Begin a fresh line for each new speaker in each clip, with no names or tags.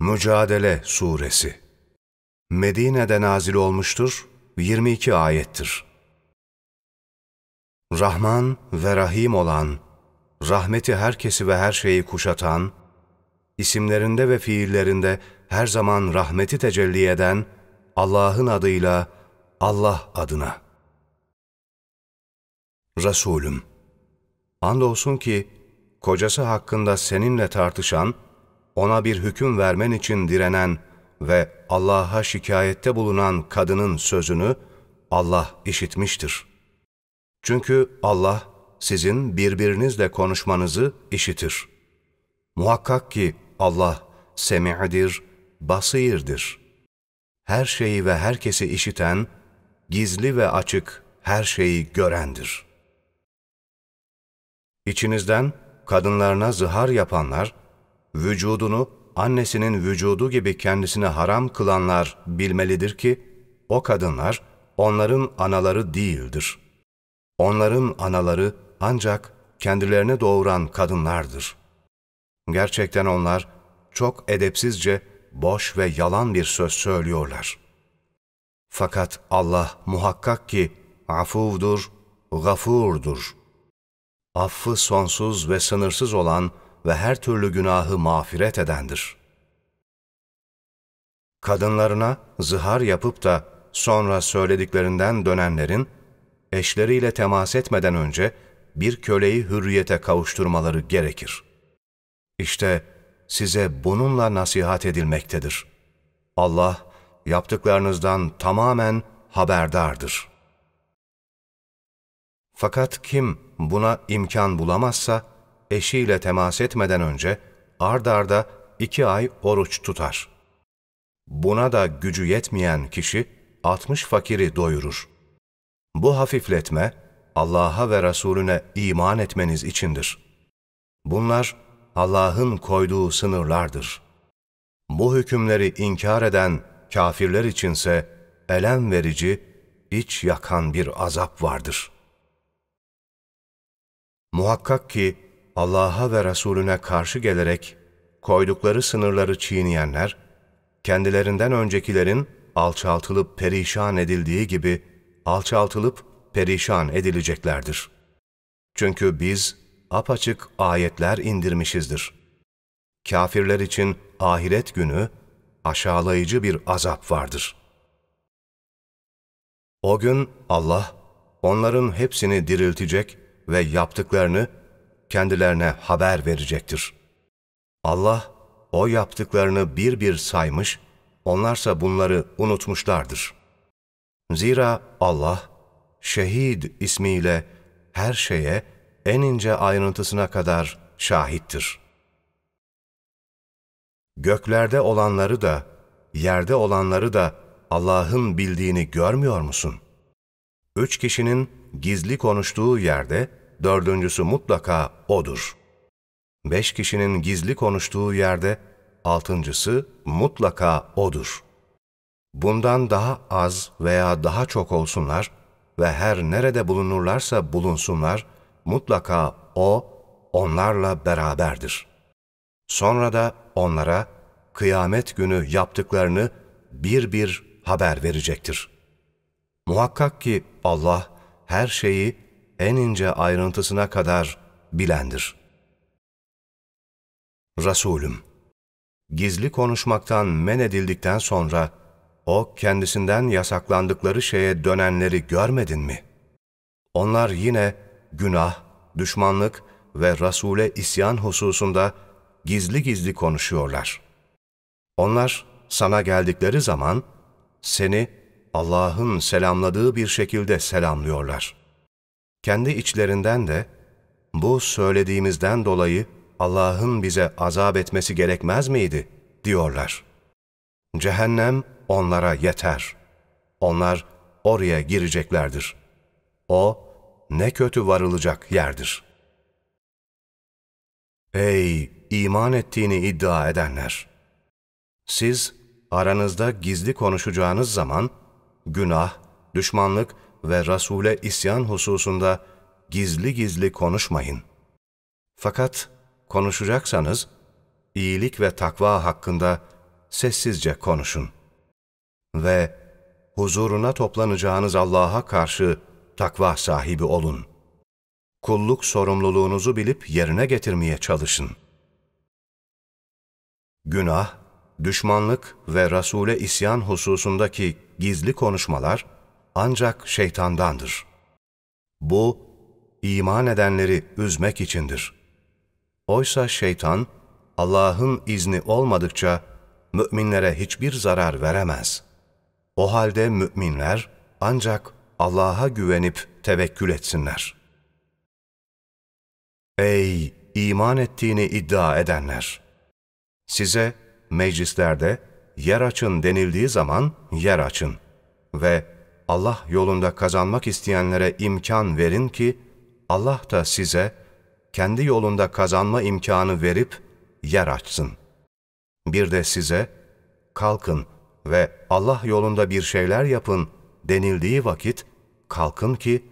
Mücadele Suresi Medine'de nazil olmuştur, 22 ayettir. Rahman ve Rahim olan, rahmeti herkesi ve her şeyi kuşatan, isimlerinde ve fiillerinde her zaman rahmeti tecelli eden Allah'ın adıyla Allah adına. Resulüm, andolsun ki kocası hakkında seninle tartışan, ona bir hüküm vermen için direnen ve Allah'a şikayette bulunan kadının sözünü Allah işitmiştir. Çünkü Allah sizin birbirinizle konuşmanızı işitir. Muhakkak ki Allah semi'dir, basirdir. Her şeyi ve herkesi işiten, gizli ve açık her şeyi görendir. İçinizden kadınlarına zihar yapanlar, vücudunu annesinin vücudu gibi kendisine haram kılanlar bilmelidir ki, o kadınlar onların anaları değildir. Onların anaları ancak kendilerini doğuran kadınlardır. Gerçekten onlar çok edepsizce boş ve yalan bir söz söylüyorlar. Fakat Allah muhakkak ki afuvdur, gafurdur. Affı sonsuz ve sınırsız olan ve her türlü günahı mağfiret edendir. Kadınlarına zihar yapıp da sonra söylediklerinden dönenlerin, eşleriyle temas etmeden önce bir köleyi hürriyete kavuşturmaları gerekir. İşte size bununla nasihat edilmektedir. Allah yaptıklarınızdan tamamen haberdardır. Fakat kim buna imkan bulamazsa, eşiyle temas etmeden önce ard arda iki ay oruç tutar. Buna da gücü yetmeyen kişi 60 fakiri doyurur. Bu hafifletme Allah'a ve Resulüne iman etmeniz içindir. Bunlar Allah'ın koyduğu sınırlardır. Bu hükümleri inkar eden kafirler içinse elem verici, iç yakan bir azap vardır. Muhakkak ki Allah'a ve Resulüne karşı gelerek koydukları sınırları çiğneyenler, kendilerinden öncekilerin alçaltılıp perişan edildiği gibi alçaltılıp perişan edileceklerdir. Çünkü biz apaçık ayetler indirmişizdir. Kafirler için ahiret günü aşağılayıcı bir azap vardır. O gün Allah onların hepsini diriltecek ve yaptıklarını kendilerine haber verecektir. Allah o yaptıklarını bir bir saymış, onlarsa bunları unutmuşlardır. Zira Allah, şehid ismiyle her şeye en ince ayrıntısına kadar şahittir. Göklerde olanları da, yerde olanları da Allah'ın bildiğini görmüyor musun? Üç kişinin gizli konuştuğu yerde, dördüncüsü mutlaka O'dur. Beş kişinin gizli konuştuğu yerde, altıncısı mutlaka O'dur. Bundan daha az veya daha çok olsunlar ve her nerede bulunurlarsa bulunsunlar, mutlaka O, onlarla beraberdir. Sonra da onlara kıyamet günü yaptıklarını bir bir haber verecektir. Muhakkak ki Allah her şeyi en ince ayrıntısına kadar bilendir. Resulüm, gizli konuşmaktan men edildikten sonra o kendisinden yasaklandıkları şeye dönenleri görmedin mi? Onlar yine günah, düşmanlık ve Resul'e isyan hususunda gizli gizli konuşuyorlar. Onlar sana geldikleri zaman seni Allah'ın selamladığı bir şekilde selamlıyorlar. Kendi içlerinden de bu söylediğimizden dolayı Allah'ın bize azap etmesi gerekmez miydi diyorlar. Cehennem onlara yeter. Onlar oraya gireceklerdir. O ne kötü varılacak yerdir. Ey iman ettiğini iddia edenler! Siz aranızda gizli konuşacağınız zaman günah, düşmanlık ve Resul'e isyan hususunda gizli gizli konuşmayın. Fakat konuşacaksanız, iyilik ve takva hakkında sessizce konuşun. Ve huzuruna toplanacağınız Allah'a karşı takva sahibi olun. Kulluk sorumluluğunuzu bilip yerine getirmeye çalışın. Günah, düşmanlık ve Resul'e isyan hususundaki gizli konuşmalar ancak şeytandandır. Bu, iman edenleri üzmek içindir. Oysa şeytan, Allah'ın izni olmadıkça müminlere hiçbir zarar veremez. O halde müminler ancak Allah'a güvenip tevekkül etsinler. Ey iman ettiğini iddia edenler! Size meclislerde yer açın denildiği zaman yer açın ve Allah yolunda kazanmak isteyenlere imkan verin ki Allah da size kendi yolunda kazanma imkanı verip yer açsın. Bir de size kalkın ve Allah yolunda bir şeyler yapın denildiği vakit kalkın ki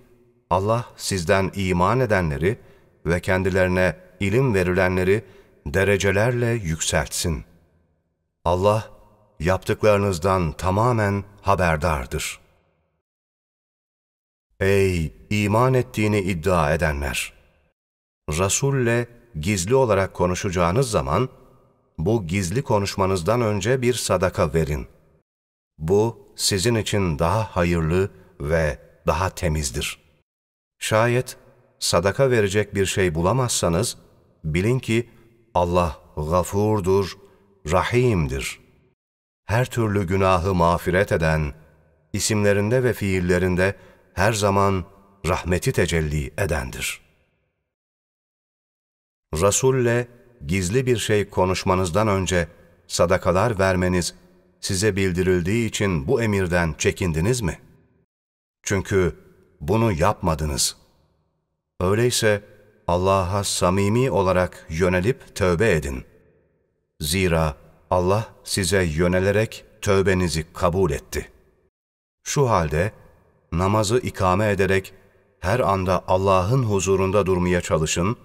Allah sizden iman edenleri ve kendilerine ilim verilenleri derecelerle yükseltsin. Allah yaptıklarınızdan tamamen haberdardır. Ey iman ettiğini iddia edenler! Resul'le gizli olarak konuşacağınız zaman, bu gizli konuşmanızdan önce bir sadaka verin. Bu sizin için daha hayırlı ve daha temizdir. Şayet sadaka verecek bir şey bulamazsanız, bilin ki Allah gafurdur, rahimdir. Her türlü günahı mağfiret eden, isimlerinde ve fiillerinde her zaman rahmeti tecelli edendir. Resul'le gizli bir şey konuşmanızdan önce sadakalar vermeniz size bildirildiği için bu emirden çekindiniz mi? Çünkü bunu yapmadınız. Öyleyse Allah'a samimi olarak yönelip tövbe edin. Zira Allah size yönelerek tövbenizi kabul etti. Şu halde namazı ikame ederek her anda Allah'ın huzurunda durmaya çalışın,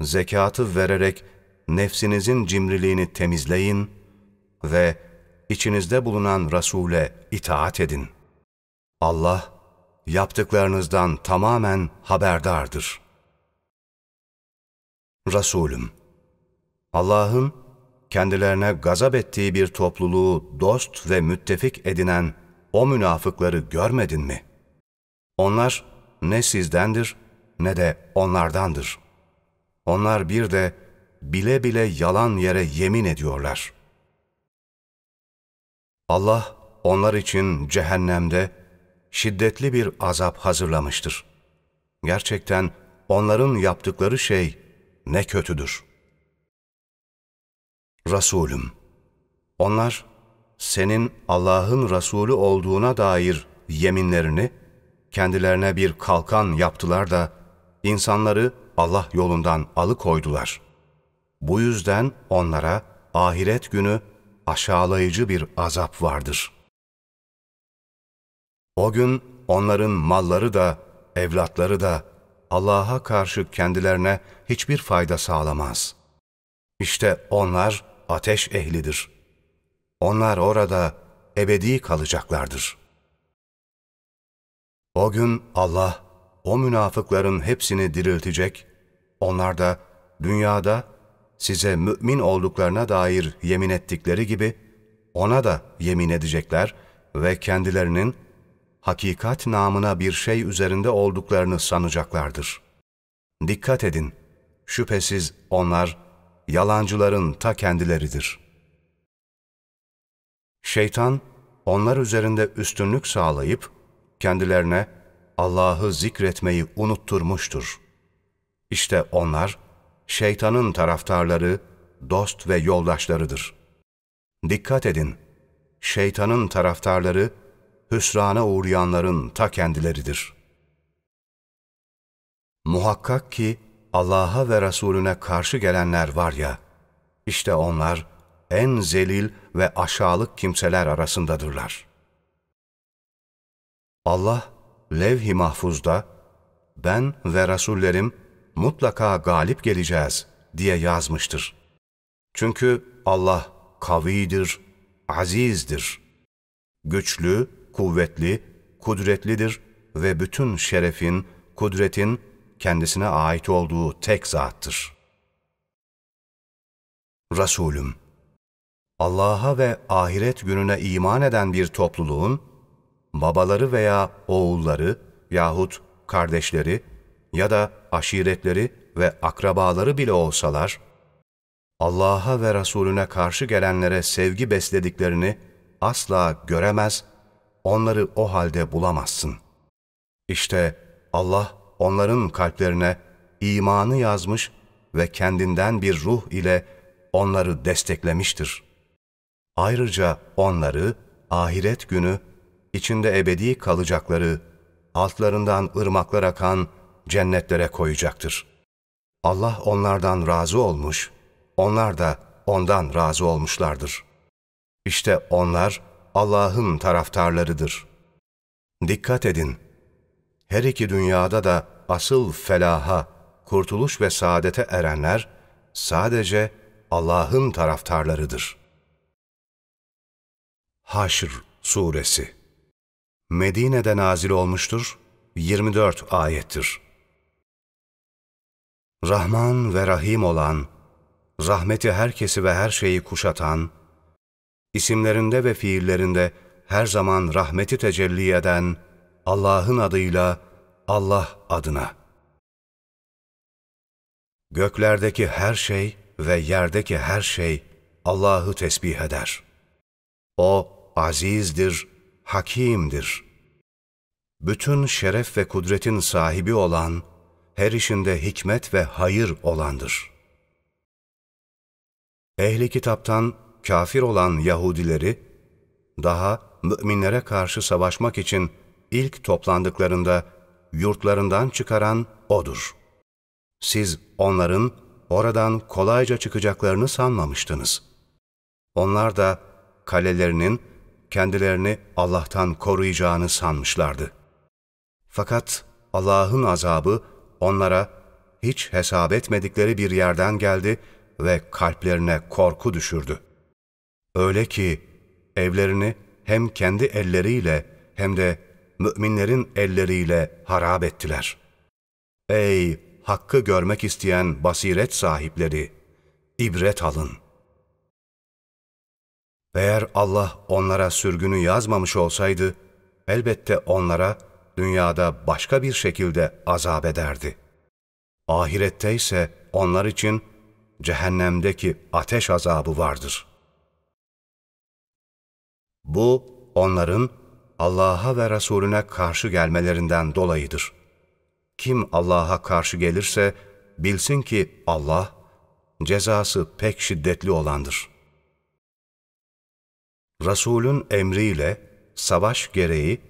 zekatı vererek nefsinizin cimriliğini temizleyin ve içinizde bulunan Resul'e itaat edin. Allah, yaptıklarınızdan tamamen haberdardır. Resulüm, Allah'ın kendilerine gazap ettiği bir topluluğu dost ve müttefik edinen o münafıkları görmedin mi? Onlar ne sizdendir ne de onlardandır. Onlar bir de bile bile yalan yere yemin ediyorlar. Allah onlar için cehennemde şiddetli bir azap hazırlamıştır. Gerçekten onların yaptıkları şey ne kötüdür. Resulüm, onlar senin Allah'ın Resulü olduğuna dair yeminlerini kendilerine bir kalkan yaptılar da insanları Allah yolundan alıkoydular. Bu yüzden onlara ahiret günü aşağılayıcı bir azap vardır. O gün onların malları da, evlatları da Allah'a karşı kendilerine hiçbir fayda sağlamaz. İşte onlar ateş ehlidir. Onlar orada ebedi kalacaklardır. O gün Allah o münafıkların hepsini diriltecek, onlar da dünyada size mümin olduklarına dair yemin ettikleri gibi ona da yemin edecekler ve kendilerinin hakikat namına bir şey üzerinde olduklarını sanacaklardır. Dikkat edin, şüphesiz onlar yalancıların ta kendileridir. Şeytan, onlar üzerinde üstünlük sağlayıp, kendilerine Allah'ı zikretmeyi unutturmuştur. İşte onlar, şeytanın taraftarları, dost ve yoldaşlarıdır. Dikkat edin, şeytanın taraftarları, hüsrana uğrayanların ta kendileridir. Muhakkak ki Allah'a ve Resulüne karşı gelenler var ya, işte onlar en zelil ve aşağılık kimseler arasındadırlar. Allah, levh-i mahfuzda, ben ve Resullerim mutlaka galip geleceğiz diye yazmıştır. Çünkü Allah kavidir, azizdir. Güçlü, kuvvetli, kudretlidir ve bütün şerefin, kudretin kendisine ait olduğu tek zattır. Resulüm, Allah'a ve ahiret gününe iman eden bir topluluğun, babaları veya oğulları yahut kardeşleri ya da aşiretleri ve akrabaları bile olsalar, Allah'a ve Resulüne karşı gelenlere sevgi beslediklerini asla göremez, onları o halde bulamazsın. İşte Allah onların kalplerine imanı yazmış ve kendinden bir ruh ile onları desteklemiştir. Ayrıca onları ahiret günü içinde ebedi kalacakları, altlarından ırmaklar akan cennetlere koyacaktır. Allah onlardan razı olmuş, onlar da ondan razı olmuşlardır. İşte onlar Allah'ın taraftarlarıdır. Dikkat edin! Her iki dünyada da asıl felaha, kurtuluş ve saadete erenler sadece Allah'ın taraftarlarıdır. Haşr Suresi Medine'de nazil olmuştur, 24 ayettir. Rahman ve Rahim olan, rahmeti herkesi ve her şeyi kuşatan, isimlerinde ve fiillerinde her zaman rahmeti tecelli eden Allah'ın adıyla Allah adına. Göklerdeki her şey ve yerdeki her şey Allah'ı tesbih eder. O azizdir, hakimdir. Bütün şeref ve kudretin sahibi olan, her işinde hikmet ve hayır olandır. Ehli kitaptan kafir olan Yahudileri, daha müminlere karşı savaşmak için ilk toplandıklarında yurtlarından çıkaran O'dur. Siz onların oradan kolayca çıkacaklarını sanmamıştınız. Onlar da kalelerinin kendilerini Allah'tan koruyacağını sanmışlardı. Fakat Allah'ın azabı onlara hiç hesap etmedikleri bir yerden geldi ve kalplerine korku düşürdü. Öyle ki evlerini hem kendi elleriyle hem de müminlerin elleriyle harap ettiler. Ey hakkı görmek isteyen basiret sahipleri, ibret alın. Eğer Allah onlara sürgünü yazmamış olsaydı, elbette onlara dünyada başka bir şekilde azap ederdi. Ahirette ise onlar için cehennemdeki ateş azabı vardır. Bu onların Allah'a ve Resulüne karşı gelmelerinden dolayıdır. Kim Allah'a karşı gelirse bilsin ki Allah cezası pek şiddetli olandır. Resulün emriyle savaş gereği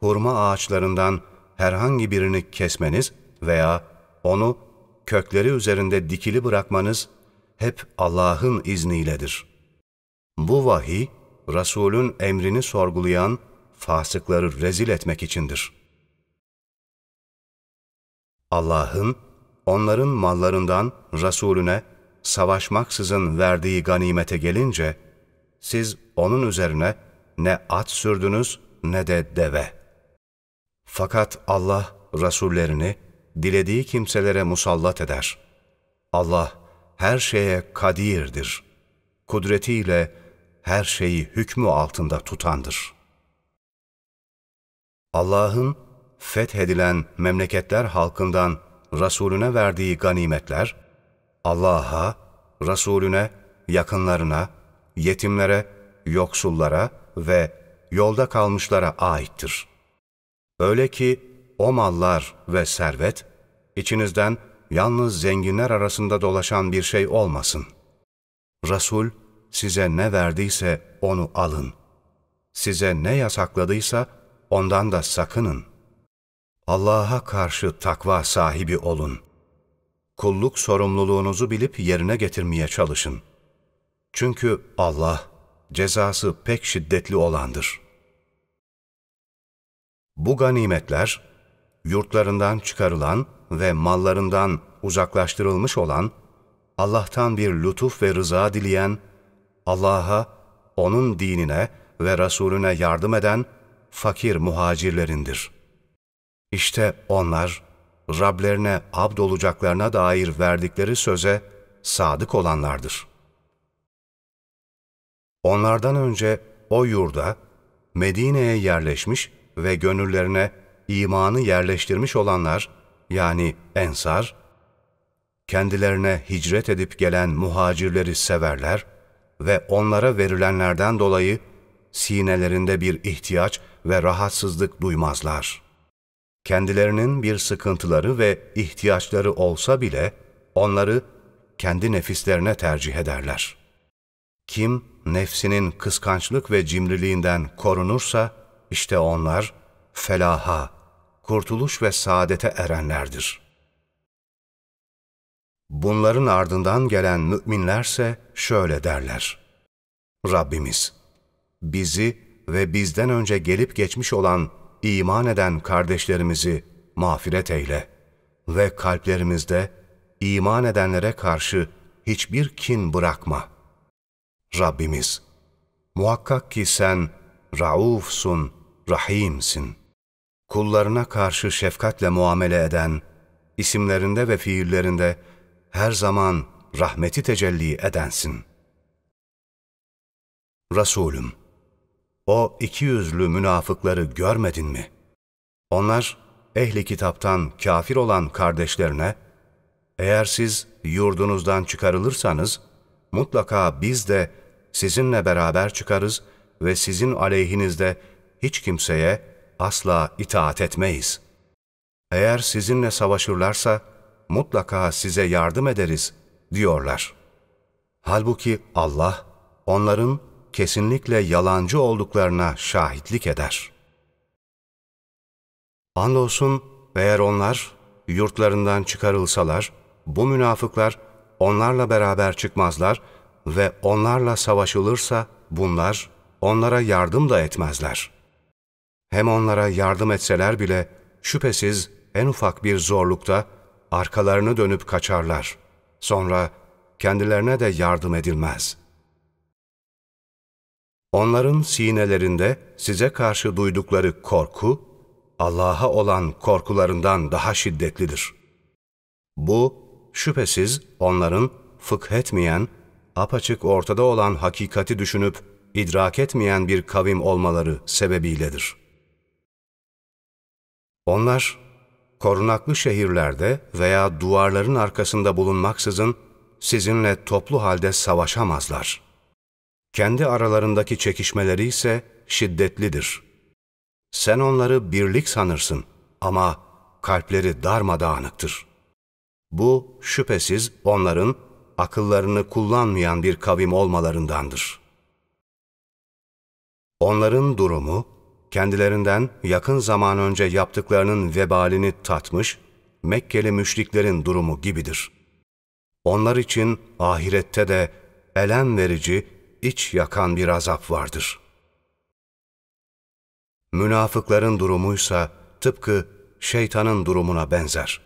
hurma ağaçlarından herhangi birini kesmeniz veya onu kökleri üzerinde dikili bırakmanız hep Allah'ın izniyledir. Bu vahiy, Resulün emrini sorgulayan fasıkları rezil etmek içindir. Allah'ın onların mallarından Resulüne savaşmaksızın verdiği ganimete gelince, siz onun üzerine ne at sürdünüz ne de deve. Fakat Allah Resullerini dilediği kimselere musallat eder. Allah her şeye kadirdir. Kudretiyle her şeyi hükmü altında tutandır. Allah'ın fethedilen memleketler halkından Resulüne verdiği ganimetler, Allah'a, Resulüne, yakınlarına, yetimlere, yoksullara ve yolda kalmışlara aittir. Öyle ki o mallar ve servet, içinizden yalnız zenginler arasında dolaşan bir şey olmasın. Resul size ne verdiyse onu alın. Size ne yasakladıysa ondan da sakının. Allah'a karşı takva sahibi olun. Kulluk sorumluluğunuzu bilip yerine getirmeye çalışın. Çünkü Allah cezası pek şiddetli olandır. Bu ganimetler, yurtlarından çıkarılan ve mallarından uzaklaştırılmış olan, Allah'tan bir lütuf ve rıza dileyen, Allah'a onun dinine ve Resulüne yardım eden fakir muhacirlerindir. İşte onlar, Rablerine abd olacaklarına dair verdikleri söze sadık olanlardır. Onlardan önce o yurda, Medine'ye yerleşmiş ve gönüllerine imanı yerleştirmiş olanlar, yani ensar, kendilerine hicret edip gelen muhacirleri severler ve onlara verilenlerden dolayı sinelerinde bir ihtiyaç ve rahatsızlık duymazlar. Kendilerinin bir sıkıntıları ve ihtiyaçları olsa bile onları kendi nefislerine tercih ederler. Kim nefsinin kıskançlık ve cimriliğinden korunursa, işte onlar felaha, kurtuluş ve saadete erenlerdir. Bunların ardından gelen müminlerse şöyle derler. Rabbimiz, bizi ve bizden önce gelip geçmiş olan iman eden kardeşlerimizi mağfiret eyle ve kalplerimizde iman edenlere karşı hiçbir kin bırakma. Rabbimiz, muhakkak ki sen raufsun, rahimsin. Kullarına karşı şefkatle muamele eden, isimlerinde ve fiillerinde her zaman rahmeti tecelli edensin. Resulüm, o iki yüzlü münafıkları görmedin mi? Onlar, ehli kitaptan kafir olan kardeşlerine, eğer siz yurdunuzdan çıkarılırsanız, mutlaka biz de sizinle beraber çıkarız ve sizin aleyhinizde hiç kimseye asla itaat etmeyiz. Eğer sizinle savaşırlarsa, mutlaka size yardım ederiz, diyorlar. Halbuki Allah, onların kesinlikle yalancı olduklarına şahitlik eder. Andolsun eğer onlar yurtlarından çıkarılsalar, bu münafıklar onlarla beraber çıkmazlar ve onlarla savaşılırsa bunlar onlara yardım da etmezler. Hem onlara yardım etseler bile şüphesiz en ufak bir zorlukta arkalarını dönüp kaçarlar. Sonra kendilerine de yardım edilmez.'' Onların sinelerinde size karşı duydukları korku, Allah'a olan korkularından daha şiddetlidir. Bu, şüphesiz onların fıkh etmeyen, apaçık ortada olan hakikati düşünüp idrak etmeyen bir kavim olmaları sebebiyledir. Onlar, korunaklı şehirlerde veya duvarların arkasında bulunmaksızın sizinle toplu halde savaşamazlar.'' Kendi aralarındaki çekişmeleri ise şiddetlidir. Sen onları birlik sanırsın ama kalpleri darmadağınıktır. Bu şüphesiz onların akıllarını kullanmayan bir kavim olmalarındandır. Onların durumu, kendilerinden yakın zaman önce yaptıklarının vebalini tatmış, Mekkeli müşriklerin durumu gibidir. Onlar için ahirette de elem verici iç yakan bir azap vardır. Münafıkların durumuysa tıpkı şeytanın durumuna benzer.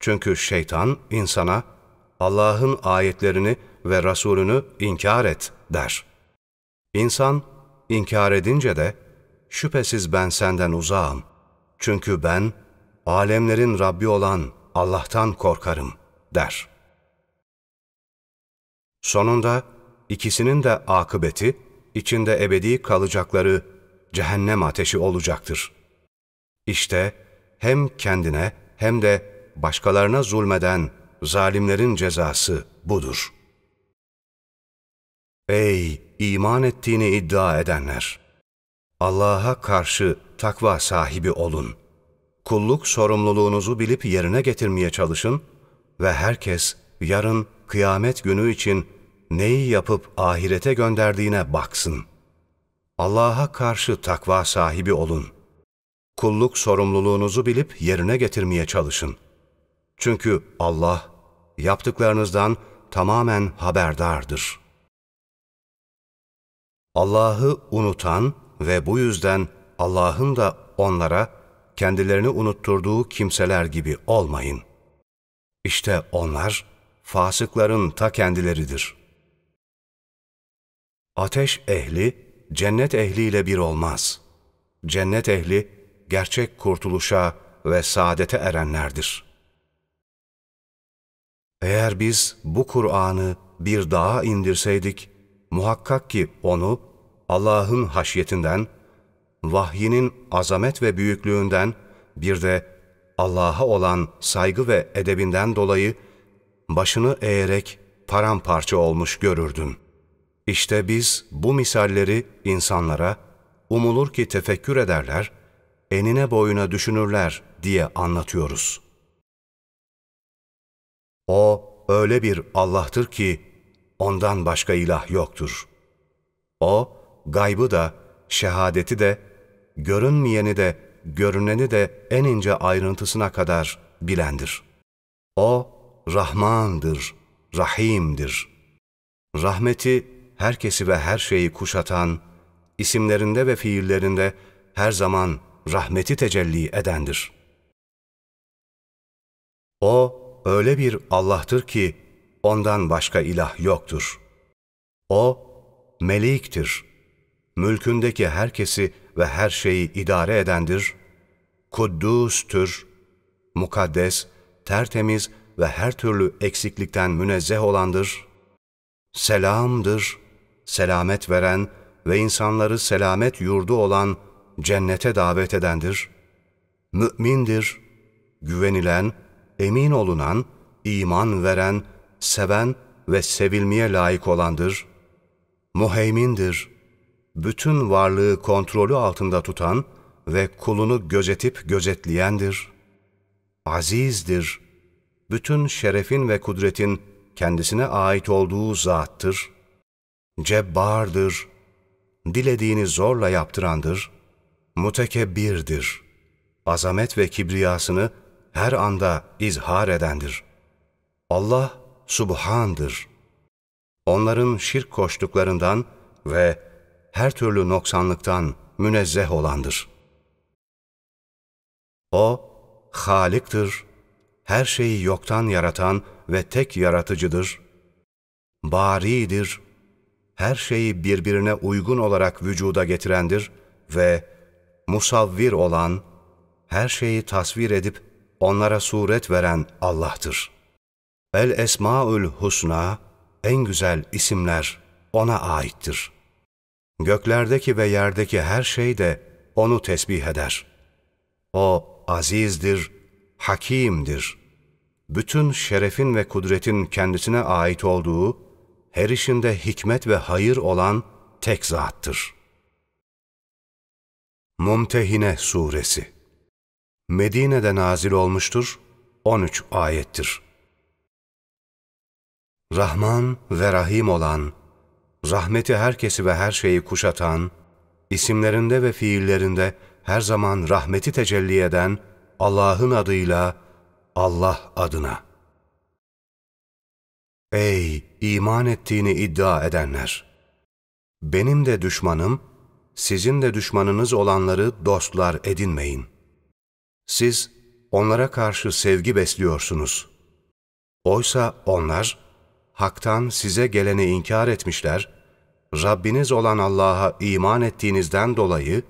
Çünkü şeytan insana Allah'ın ayetlerini ve Resulünü inkar et der. İnsan inkar edince de şüphesiz ben senden uzağım. Çünkü ben alemlerin Rabbi olan Allah'tan korkarım der. Sonunda İkisinin de akıbeti, içinde ebedi kalacakları cehennem ateşi olacaktır. İşte hem kendine hem de başkalarına zulmeden zalimlerin cezası budur. Ey iman ettiğini iddia edenler! Allah'a karşı takva sahibi olun. Kulluk sorumluluğunuzu bilip yerine getirmeye çalışın ve herkes yarın kıyamet günü için neyi yapıp ahirete gönderdiğine baksın. Allah'a karşı takva sahibi olun. Kulluk sorumluluğunuzu bilip yerine getirmeye çalışın. Çünkü Allah yaptıklarınızdan tamamen haberdardır. Allah'ı unutan ve bu yüzden Allah'ın da onlara kendilerini unutturduğu kimseler gibi olmayın. İşte onlar fasıkların ta kendileridir.'' Ateş ehli, cennet ehliyle bir olmaz. Cennet ehli, gerçek kurtuluşa ve saadete erenlerdir. Eğer biz bu Kur'an'ı bir dağa indirseydik, muhakkak ki onu Allah'ın haşyetinden, vahyinin azamet ve büyüklüğünden, bir de Allah'a olan saygı ve edebinden dolayı başını eğerek paramparça olmuş görürdün. İşte biz bu misalleri insanlara, umulur ki tefekkür ederler, enine boyuna düşünürler diye anlatıyoruz. O öyle bir Allah'tır ki ondan başka ilah yoktur. O gaybı da, şehadeti de, görünmeyeni de, görüneni de en ince ayrıntısına kadar bilendir. O Rahmandır, Rahim'dir. Rahmeti herkesi ve her şeyi kuşatan, isimlerinde ve fiillerinde her zaman rahmeti tecelli edendir. O öyle bir Allah'tır ki ondan başka ilah yoktur. O meliktir. Mülkündeki herkesi ve her şeyi idare edendir. Kuddüstür. Mukaddes, tertemiz ve her türlü eksiklikten münezzeh olandır. Selamdır. Selamet veren ve insanları selamet yurdu olan cennete davet edendir. Mü'mindir, güvenilen, emin olunan, iman veren, seven ve sevilmeye layık olandır. Muheymindir, bütün varlığı kontrolü altında tutan ve kulunu gözetip gözetleyendir. Azizdir, bütün şerefin ve kudretin kendisine ait olduğu zattır. Cebbardır, dilediğini zorla yaptırandır. Mutekebbirdir, azamet ve kibriyasını her anda izhar edendir. Allah subhandır. Onların şirk koştuklarından ve her türlü noksanlıktan münezzeh olandır. O, Halik'tir, her şeyi yoktan yaratan ve tek yaratıcıdır. Bari'dir, her şeyi birbirine uygun olarak vücuda getirendir ve musavvir olan, her şeyi tasvir edip onlara suret veren Allah'tır. El Esmaül Husna, en güzel isimler O'na aittir. Göklerdeki ve yerdeki her şey de O'nu tesbih eder. O azizdir, hakimdir. Bütün şerefin ve kudretin kendisine ait olduğu, her işinde hikmet ve hayır olan tek zattır. Mumtehine Suresi Medine'de nazil olmuştur, 13 ayettir. Rahman ve Rahim olan, rahmeti herkesi ve her şeyi kuşatan, isimlerinde ve fiillerinde her zaman rahmeti tecelli eden Allah'ın adıyla, Allah adına. Ey iman ettiğini iddia edenler! Benim de düşmanım, sizin de düşmanınız olanları dostlar edinmeyin. Siz onlara karşı sevgi besliyorsunuz. Oysa onlar, haktan size geleni inkar etmişler, Rabbiniz olan Allah'a iman ettiğinizden dolayı,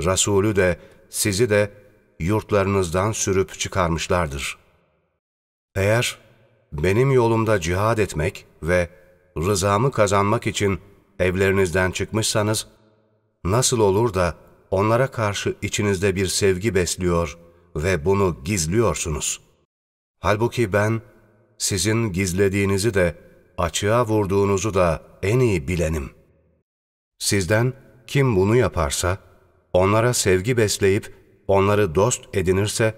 Resulü de sizi de yurtlarınızdan sürüp çıkarmışlardır. Eğer benim yolumda cihad etmek ve rızamı kazanmak için evlerinizden çıkmışsanız, nasıl olur da onlara karşı içinizde bir sevgi besliyor ve bunu gizliyorsunuz. Halbuki ben sizin gizlediğinizi de açığa vurduğunuzu da en iyi bilenim. Sizden kim bunu yaparsa, onlara sevgi besleyip onları dost edinirse,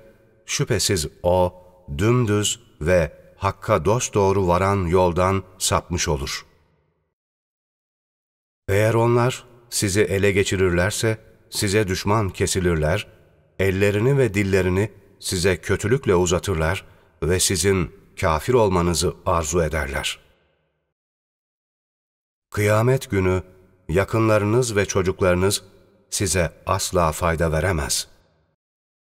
şüphesiz o dümdüz ve Hakk'a dosdoğru varan yoldan sapmış olur. Eğer onlar sizi ele geçirirlerse, size düşman kesilirler, ellerini ve dillerini size kötülükle uzatırlar ve sizin kafir olmanızı arzu ederler. Kıyamet günü yakınlarınız ve çocuklarınız size asla fayda veremez.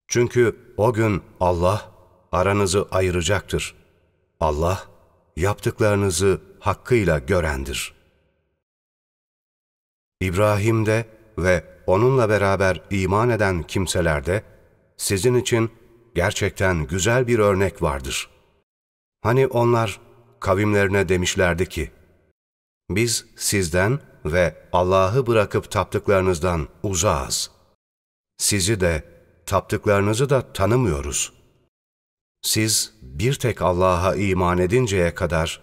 Çünkü o gün Allah aranızı ayıracaktır. Allah yaptıklarınızı hakkıyla görendir.'' İbrahim'de ve onunla beraber iman eden kimselerde sizin için gerçekten güzel bir örnek vardır. Hani onlar kavimlerine demişlerdi ki, biz sizden ve Allah'ı bırakıp taptıklarınızdan uzağız. Sizi de, taptıklarınızı da tanımıyoruz. Siz bir tek Allah'a iman edinceye kadar,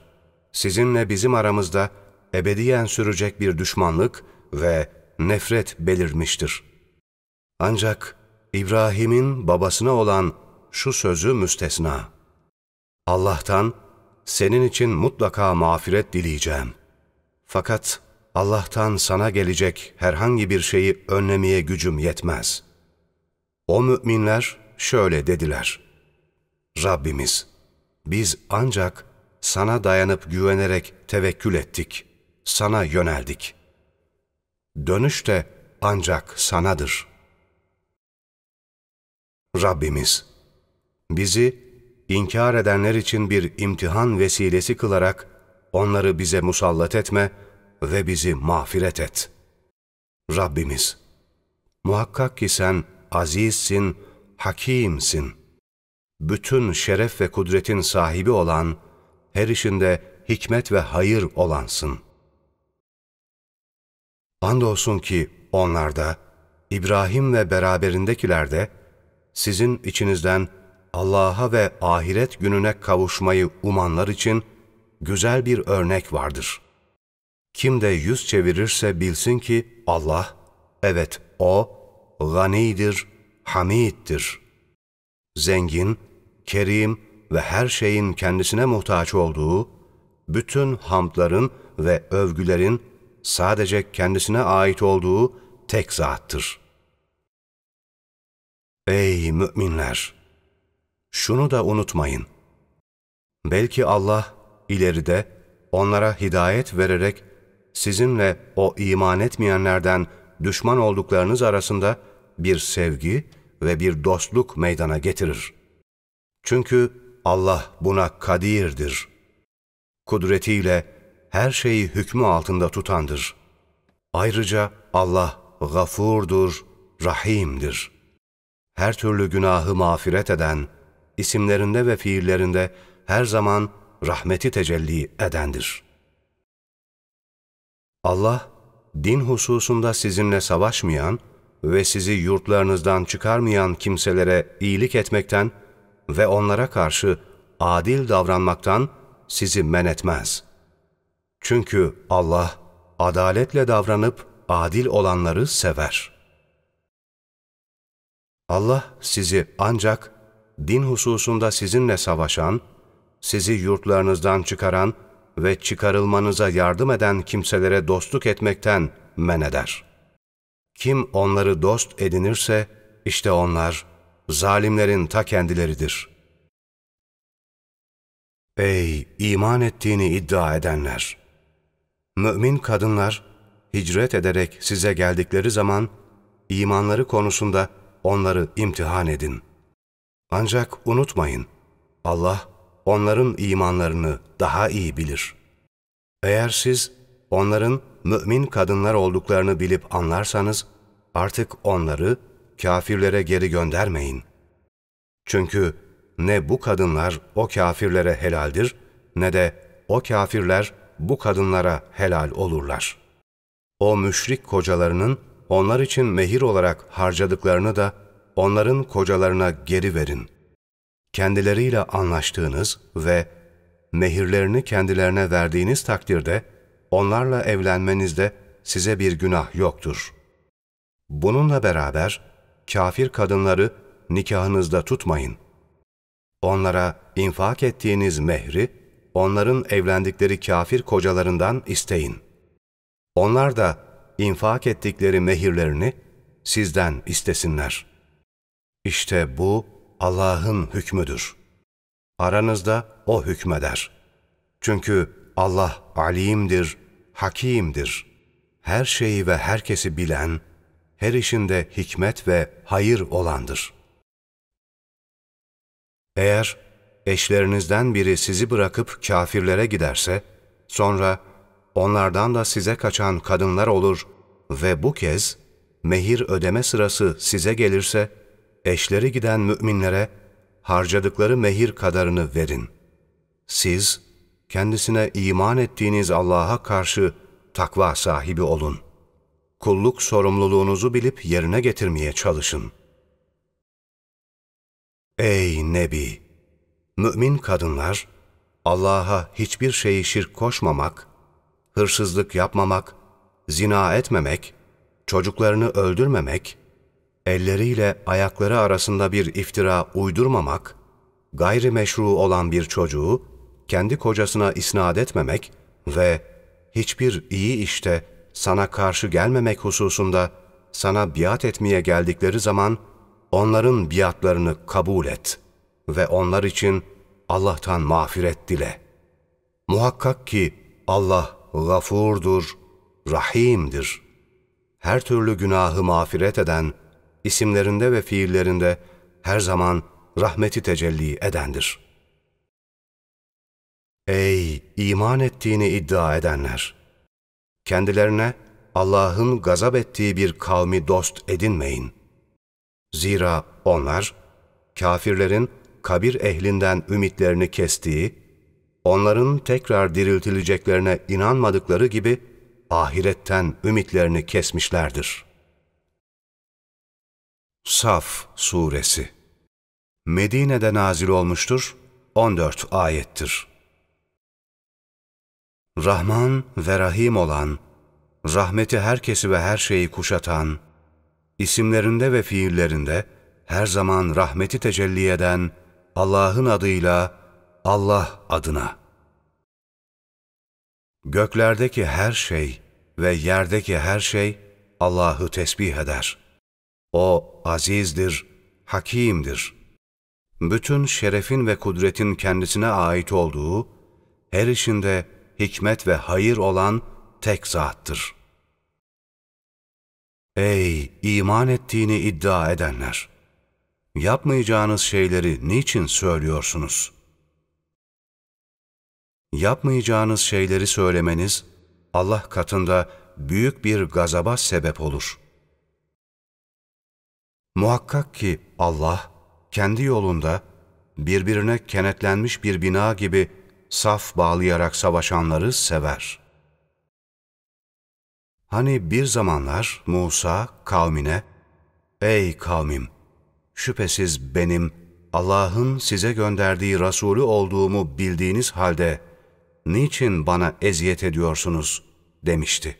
sizinle bizim aramızda ebediyen sürecek bir düşmanlık ve nefret belirmiştir. Ancak İbrahim'in babasına olan şu sözü müstesna. Allah'tan senin için mutlaka mağfiret dileyeceğim. Fakat Allah'tan sana gelecek herhangi bir şeyi önlemeye gücüm yetmez. O müminler şöyle dediler. Rabbimiz, biz ancak sana dayanıp güvenerek tevekkül ettik, sana yöneldik. Dönüş de ancak sanadır. Rabbimiz, bizi inkar edenler için bir imtihan vesilesi kılarak onları bize musallat etme ve bizi mağfiret et. Rabbimiz, muhakkak ki sen azizsin, hakimsin. Bütün şeref ve kudretin sahibi olan, her işinde hikmet ve hayır olansın. Andolsun ki onlarda, İbrahim ve beraberindekilerde, sizin içinizden Allah'a ve ahiret gününe kavuşmayı umanlar için güzel bir örnek vardır. Kim de yüz çevirirse bilsin ki Allah, evet O, ganidir, hamiddir. Zengin, kerim ve her şeyin kendisine muhtaç olduğu, bütün hamdların ve övgülerin sadece kendisine ait olduğu tek zattır. Ey müminler! Şunu da unutmayın. Belki Allah ileride onlara hidayet vererek sizinle o iman etmeyenlerden düşman olduklarınız arasında bir sevgi ve bir dostluk meydana getirir. Çünkü Allah buna kadirdir. Kudretiyle her şeyi hükmü altında tutandır. Ayrıca Allah gafurdur, rahimdir. Her türlü günahı mağfiret eden, isimlerinde ve fiillerinde her zaman rahmeti tecelli edendir. Allah, din hususunda sizinle savaşmayan ve sizi yurtlarınızdan çıkarmayan kimselere iyilik etmekten ve onlara karşı adil davranmaktan sizi men etmez. Çünkü Allah, adaletle davranıp adil olanları sever. Allah sizi ancak din hususunda sizinle savaşan, sizi yurtlarınızdan çıkaran ve çıkarılmanıza yardım eden kimselere dostluk etmekten men eder. Kim onları dost edinirse, işte onlar zalimlerin ta kendileridir. Ey iman ettiğini iddia edenler! Mümin kadınlar, hicret ederek size geldikleri zaman, imanları konusunda onları imtihan edin.'' Ancak unutmayın, Allah onların imanlarını daha iyi bilir. Eğer siz onların mümin kadınlar olduklarını bilip anlarsanız, artık onları kafirlere geri göndermeyin. Çünkü ne bu kadınlar o kafirlere helaldir, ne de o kafirler bu kadınlara helal olurlar. O müşrik kocalarının onlar için mehir olarak harcadıklarını da onların kocalarına geri verin. Kendileriyle anlaştığınız ve mehirlerini kendilerine verdiğiniz takdirde onlarla evlenmenizde size bir günah yoktur. Bununla beraber kafir kadınları nikahınızda tutmayın. Onlara infak ettiğiniz mehri, onların evlendikleri kafir kocalarından isteyin. Onlar da infak ettikleri mehirlerini sizden istesinler.'' İşte bu Allah'ın hükmüdür. Aranızda O hükmeder. Çünkü Allah alimdir, hakimdir. Her şeyi ve herkesi bilen, her işinde hikmet ve hayır olandır. Eğer eşlerinizden biri sizi bırakıp kafirlere giderse, sonra onlardan da size kaçan kadınlar olur Ve bu kez mehir ödeme sırası size gelirse, eşleri giden müminlere harcadıkları mehir kadarını verin. Siz, kendisine iman ettiğiniz Allah'a karşı takva sahibi olun. Kulluk sorumluluğunuzu bilip yerine getirmeye çalışın. Ey Nebi! Mümin kadınlar, Allah'a hiçbir şeyi şirk koşmamak, hırsızlık yapmamak, zina etmemek, çocuklarını öldürmemek, elleriyle ayakları arasında bir iftira uydurmamak, gayrimeşru olan bir çocuğu kendi kocasına isnat etmemek ve hiçbir iyi işte sana karşı gelmemek hususunda sana biat etmeye geldikleri zaman onların biatlarını kabul et ve onlar için Allah'tan mağfiret dile. Muhakkak ki Allah gafurdur, rahimdir. Her türlü günahı mağfiret eden, isimlerinde ve fiillerinde her zaman rahmeti tecelli edendir. Ey iman ettiğini iddia edenler! Kendilerine Allah'ın gazap ettiği bir kavmi dost edinmeyin. Zira onlar, kafirlerin kabir ehlinden ümitlerini kestiği, onların tekrar diriltileceklerine inanmadıkları gibi ahiretten ümitlerini kesmişlerdir. Saf Suresi Medine'de nazil olmuştur, 14 ayettir. Rahman ve Rahim olan, rahmeti herkesi ve her şeyi kuşatan, isimlerinde ve fiillerinde her zaman rahmeti tecelli eden Allah'ın adıyla Allah adına. Göklerdeki her şey ve yerdeki her şey Allah'ı tesbih eder. O azizdir, hakimdir. Bütün şerefin ve kudretin kendisine ait olduğu, her işinde hikmet ve hayır olan tek zattır. Ey iman ettiğini iddia edenler! Yapmayacağınız şeyleri niçin söylüyorsunuz? Yapmayacağınız şeyleri söylemeniz Allah katında büyük bir gazaba sebep olur. Muhakkak ki Allah kendi yolunda birbirine kenetlenmiş bir bina gibi saf bağlayarak savaşanları sever. Hani bir zamanlar Musa kavmine, Ey kavmim! Şüphesiz benim Allah'ın size gönderdiği Resulü olduğumu bildiğiniz halde niçin bana eziyet ediyorsunuz demişti.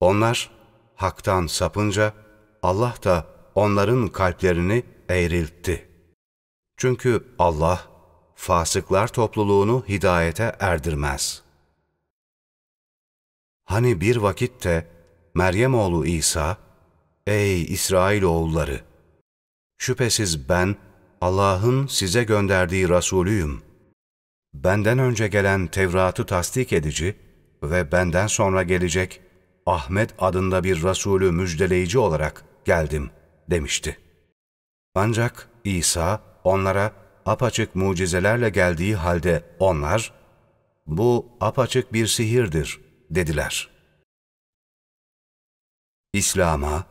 Onlar haktan sapınca Allah da onların kalplerini eğriltti. Çünkü Allah fasıklar topluluğunu hidayete erdirmez. Hani bir vakitte Meryem oğlu İsa, Ey İsrail oğulları! Şüphesiz ben Allah'ın size gönderdiği Resulüyüm. Benden önce gelen Tevrat'ı tasdik edici ve benden sonra gelecek Ahmet adında bir Resulü müjdeleyici olarak geldim demişti. Ancak İsa onlara apaçık mucizelerle geldiği halde onlar, bu apaçık bir sihirdir dediler. İslam'a,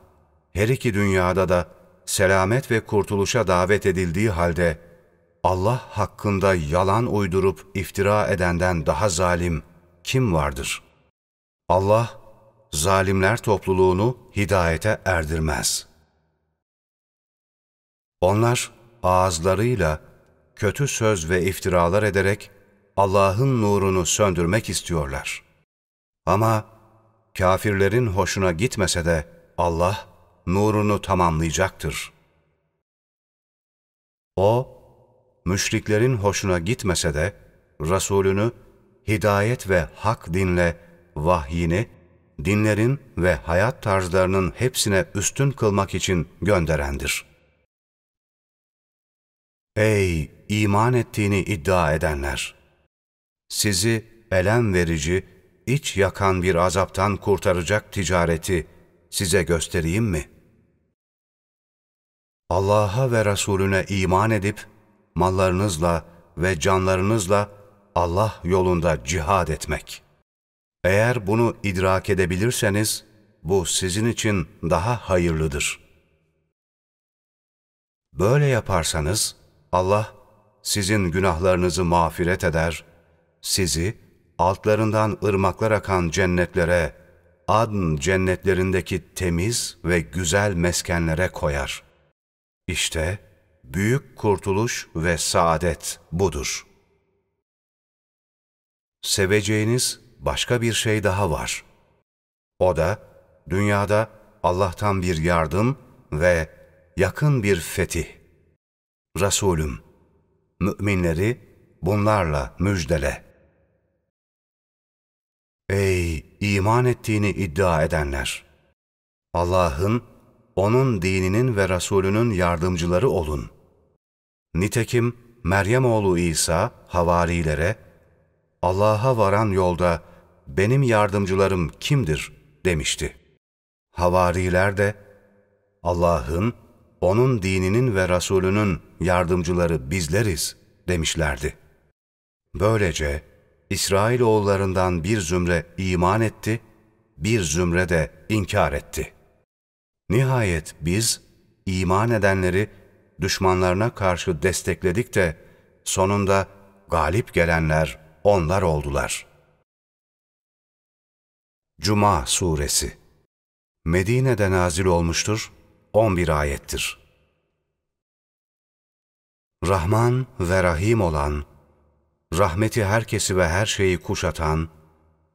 her iki dünyada da selamet ve kurtuluşa davet edildiği halde, Allah hakkında yalan uydurup iftira edenden daha zalim kim vardır? Allah, zalimler topluluğunu hidayete erdirmez. Onlar ağızlarıyla kötü söz ve iftiralar ederek Allah'ın nurunu söndürmek istiyorlar. Ama kafirlerin hoşuna gitmese de Allah nurunu tamamlayacaktır. O, müşriklerin hoşuna gitmese de Resulünü hidayet ve hak dinle vahyini, dinlerin ve hayat tarzlarının hepsine üstün kılmak için gönderendir. Ey iman ettiğini iddia edenler! Sizi elem verici, iç yakan bir azaptan kurtaracak ticareti size göstereyim mi? Allah'a ve Resulüne iman edip, mallarınızla ve canlarınızla Allah yolunda cihad etmek. Eğer bunu idrak edebilirseniz, bu sizin için daha hayırlıdır. Böyle yaparsanız Allah sizin günahlarınızı mağfiret eder, sizi altlarından ırmaklar akan cennetlere, adn cennetlerindeki temiz ve güzel meskenlere koyar. İşte büyük kurtuluş ve saadet budur. Seveceğiniz başka bir şey daha var. O da dünyada Allah'tan bir yardım ve yakın bir fetih. Resulüm, müminleri bunlarla müjdele. Ey iman ettiğini iddia edenler! Allah'ın, O'nun dininin ve Resulünün yardımcıları olun. Nitekim Meryem oğlu İsa havarilere, Allah'a varan yolda benim yardımcılarım kimdir demişti. Havariler de, Allah'ın, O'nun dininin ve Resulünün yardımcıları bizleriz demişlerdi. Böylece İsrailoğullarından bir zümre iman etti, bir zümre de inkar etti. Nihayet biz iman edenleri düşmanlarına karşı destekledik de sonunda galip gelenler onlar oldular. Cuma Suresi Medine'de nazil olmuştur, 11 ayettir. Rahman ve Rahim olan, rahmeti herkesi ve her şeyi kuşatan,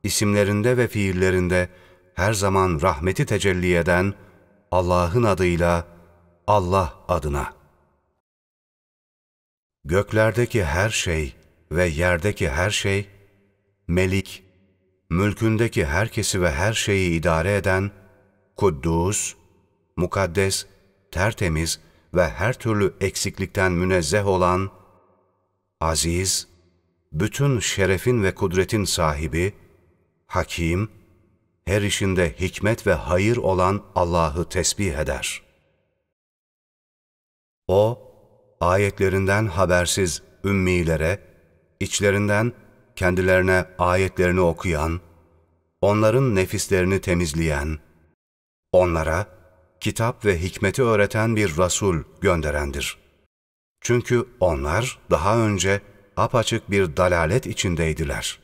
isimlerinde ve fiillerinde her zaman rahmeti tecelli eden Allah'ın adıyla Allah adına. Göklerdeki her şey ve yerdeki her şey, Melik, mülkündeki herkesi ve her şeyi idare eden, Kuddus, mukaddes, tertemiz ve her türlü eksiklikten münezzeh olan, aziz, bütün şerefin ve kudretin sahibi, hakim, her işinde hikmet ve hayır olan Allah'ı tesbih eder. O, ayetlerinden habersiz ümmilere, içlerinden kendilerine ayetlerini okuyan, onların nefislerini temizleyen, onlara kitap ve hikmeti öğreten bir Rasul gönderendir. Çünkü onlar daha önce apaçık bir dalalet içindeydiler.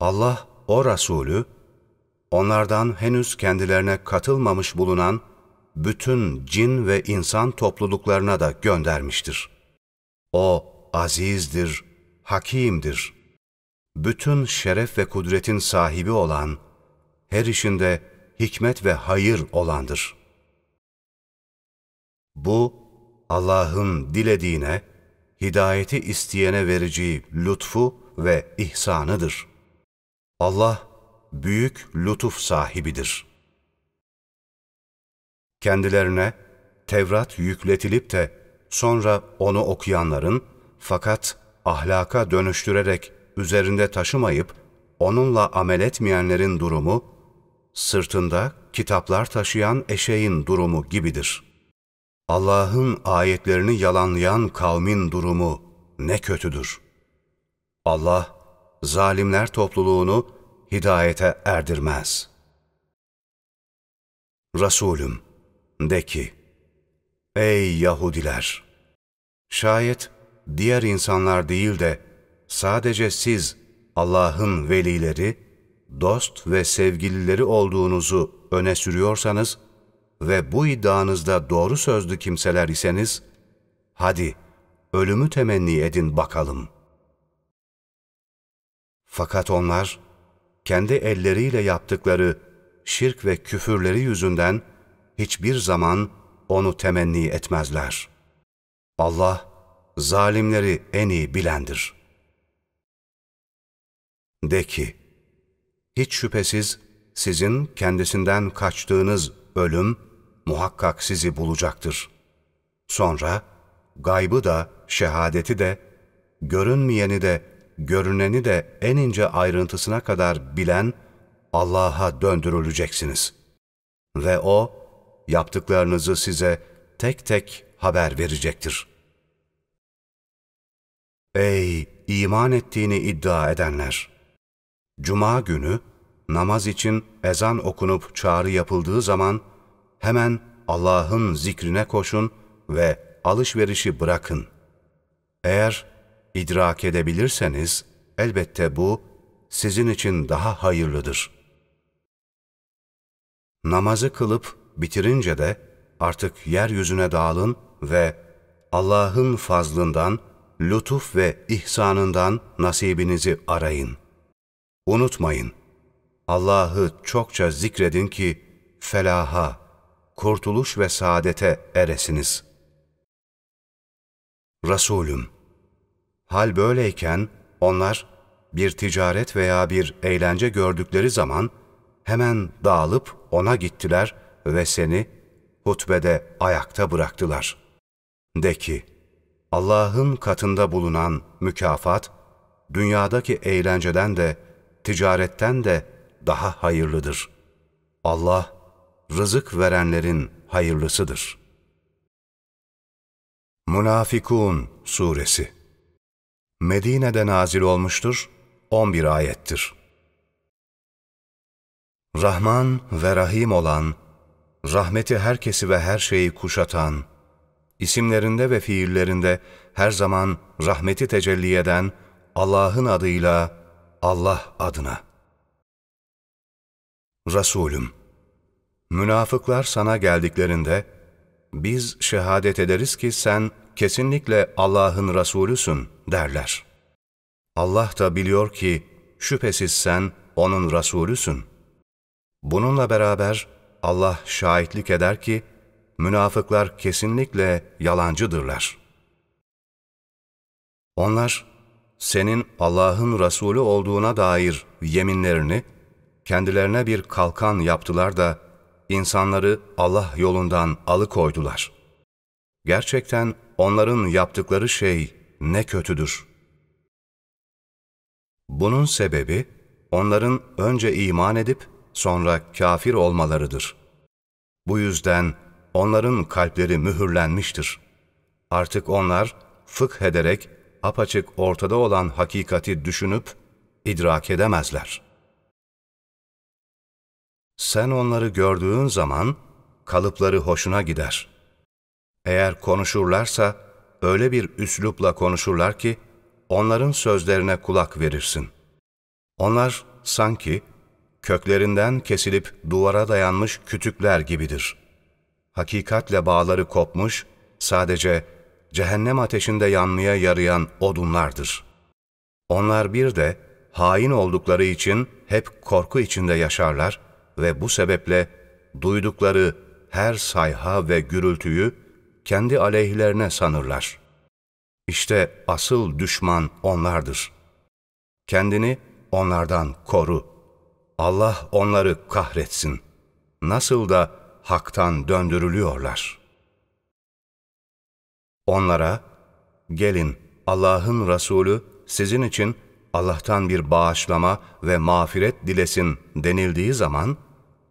Allah o Rasulü, onlardan henüz kendilerine katılmamış bulunan bütün cin ve insan topluluklarına da göndermiştir. O azizdir, hakimdir. Bütün şeref ve kudretin sahibi olan, her işinde hikmet ve hayır olandır. Bu, Allah'ın dilediğine, hidayeti isteyene vereceği lütfu ve ihsanıdır. Allah, büyük lütuf sahibidir. Kendilerine Tevrat yükletilip de sonra onu okuyanların fakat ahlaka dönüştürerek üzerinde taşımayıp onunla amel etmeyenlerin durumu, sırtında kitaplar taşıyan eşeğin durumu gibidir. Allah'ın ayetlerini yalanlayan kavmin durumu ne kötüdür. Allah, zalimler topluluğunu hidayete erdirmez. Resulüm, de ki, Ey Yahudiler! Şayet diğer insanlar değil de sadece siz Allah'ın velileri, dost ve sevgilileri olduğunuzu öne sürüyorsanız ve bu iddianızda doğru sözlü kimseler iseniz, hadi ölümü temenni edin bakalım. Fakat onlar, kendi elleriyle yaptıkları şirk ve küfürleri yüzünden hiçbir zaman onu temenni etmezler. Allah, zalimleri en iyi bilendir. De ki, hiç şüphesiz sizin kendisinden kaçtığınız ölüm muhakkak sizi bulacaktır. Sonra gaybı da, şehadeti de, görünmeyeni de, görüneni de en ince ayrıntısına kadar bilen Allah'a döndürüleceksiniz. Ve O, yaptıklarınızı size tek tek haber verecektir.'' Ey iman ettiğini iddia edenler! Cuma günü namaz için ezan okunup çağrı yapıldığı zaman hemen Allah'ın zikrine koşun ve alışverişi bırakın. Eğer idrak edebilirseniz elbette bu sizin için daha hayırlıdır. Namazı kılıp bitirince de artık yeryüzüne dağılın ve Allah'ın fazlından, lütuf ve ihsanından nasibinizi arayın. Unutmayın, Allah'ı çokça zikredin ki felaha, kurtuluş ve saadete eresiniz. Resulüm, hal böyleyken onlar bir ticaret veya bir eğlence gördükleri zaman hemen dağılıp ona gittiler ve seni hutbede ayakta bıraktılar. De ki, Allah'ın katında bulunan mükafat, dünyadaki eğlenceden de, ticaretten de daha hayırlıdır. Allah, rızık verenlerin hayırlısıdır. Münafikun Suresi Medine'de nazil olmuştur, 11 ayettir. Rahman ve Rahim olan, rahmeti herkesi ve her şeyi kuşatan, isimlerinde ve fiillerinde her zaman rahmeti tecelli eden Allah'ın adıyla Allah adına. Resulüm, münafıklar sana geldiklerinde, biz şehadet ederiz ki sen kesinlikle Allah'ın Resulüsün derler. Allah da biliyor ki şüphesiz sen O'nun Resulüsün. Bununla beraber Allah şahitlik eder ki münafıklar kesinlikle yalancıdırlar. Onlar senin Allah'ın Resulü olduğuna dair yeminlerini kendilerine bir kalkan yaptılar da insanları Allah yolundan alıkoydular. Gerçekten onların yaptıkları şey ne kötüdür. Bunun sebebi onların önce iman edip sonra kafir olmalarıdır. Bu yüzden onların kalpleri mühürlenmiştir. Artık onlar fıkh ederek apaçık ortada olan hakikati düşünüp idrak edemezler. Sen onları gördüğün zaman kalıpları hoşuna gider. Eğer konuşurlarsa öyle bir üslupla konuşurlar ki onların sözlerine kulak verirsin. Onlar sanki köklerinden kesilip duvara dayanmış kütükler gibidir. Hakikatle bağları kopmuş, sadece cehennem ateşinde yanmaya yarayan odunlardır. Onlar bir de hain oldukları için hep korku içinde yaşarlar ve bu sebeple duydukları her sayha ve gürültüyü kendi aleyhlerine sanırlar. İşte asıl düşman onlardır. Kendini onlardan koru. Allah onları kahretsin. Nasıl da haktan döndürülüyorlar. Onlara, gelin Allah'ın Resulü sizin için Allah'tan bir bağışlama ve mağfiret dilesin denildiği zaman,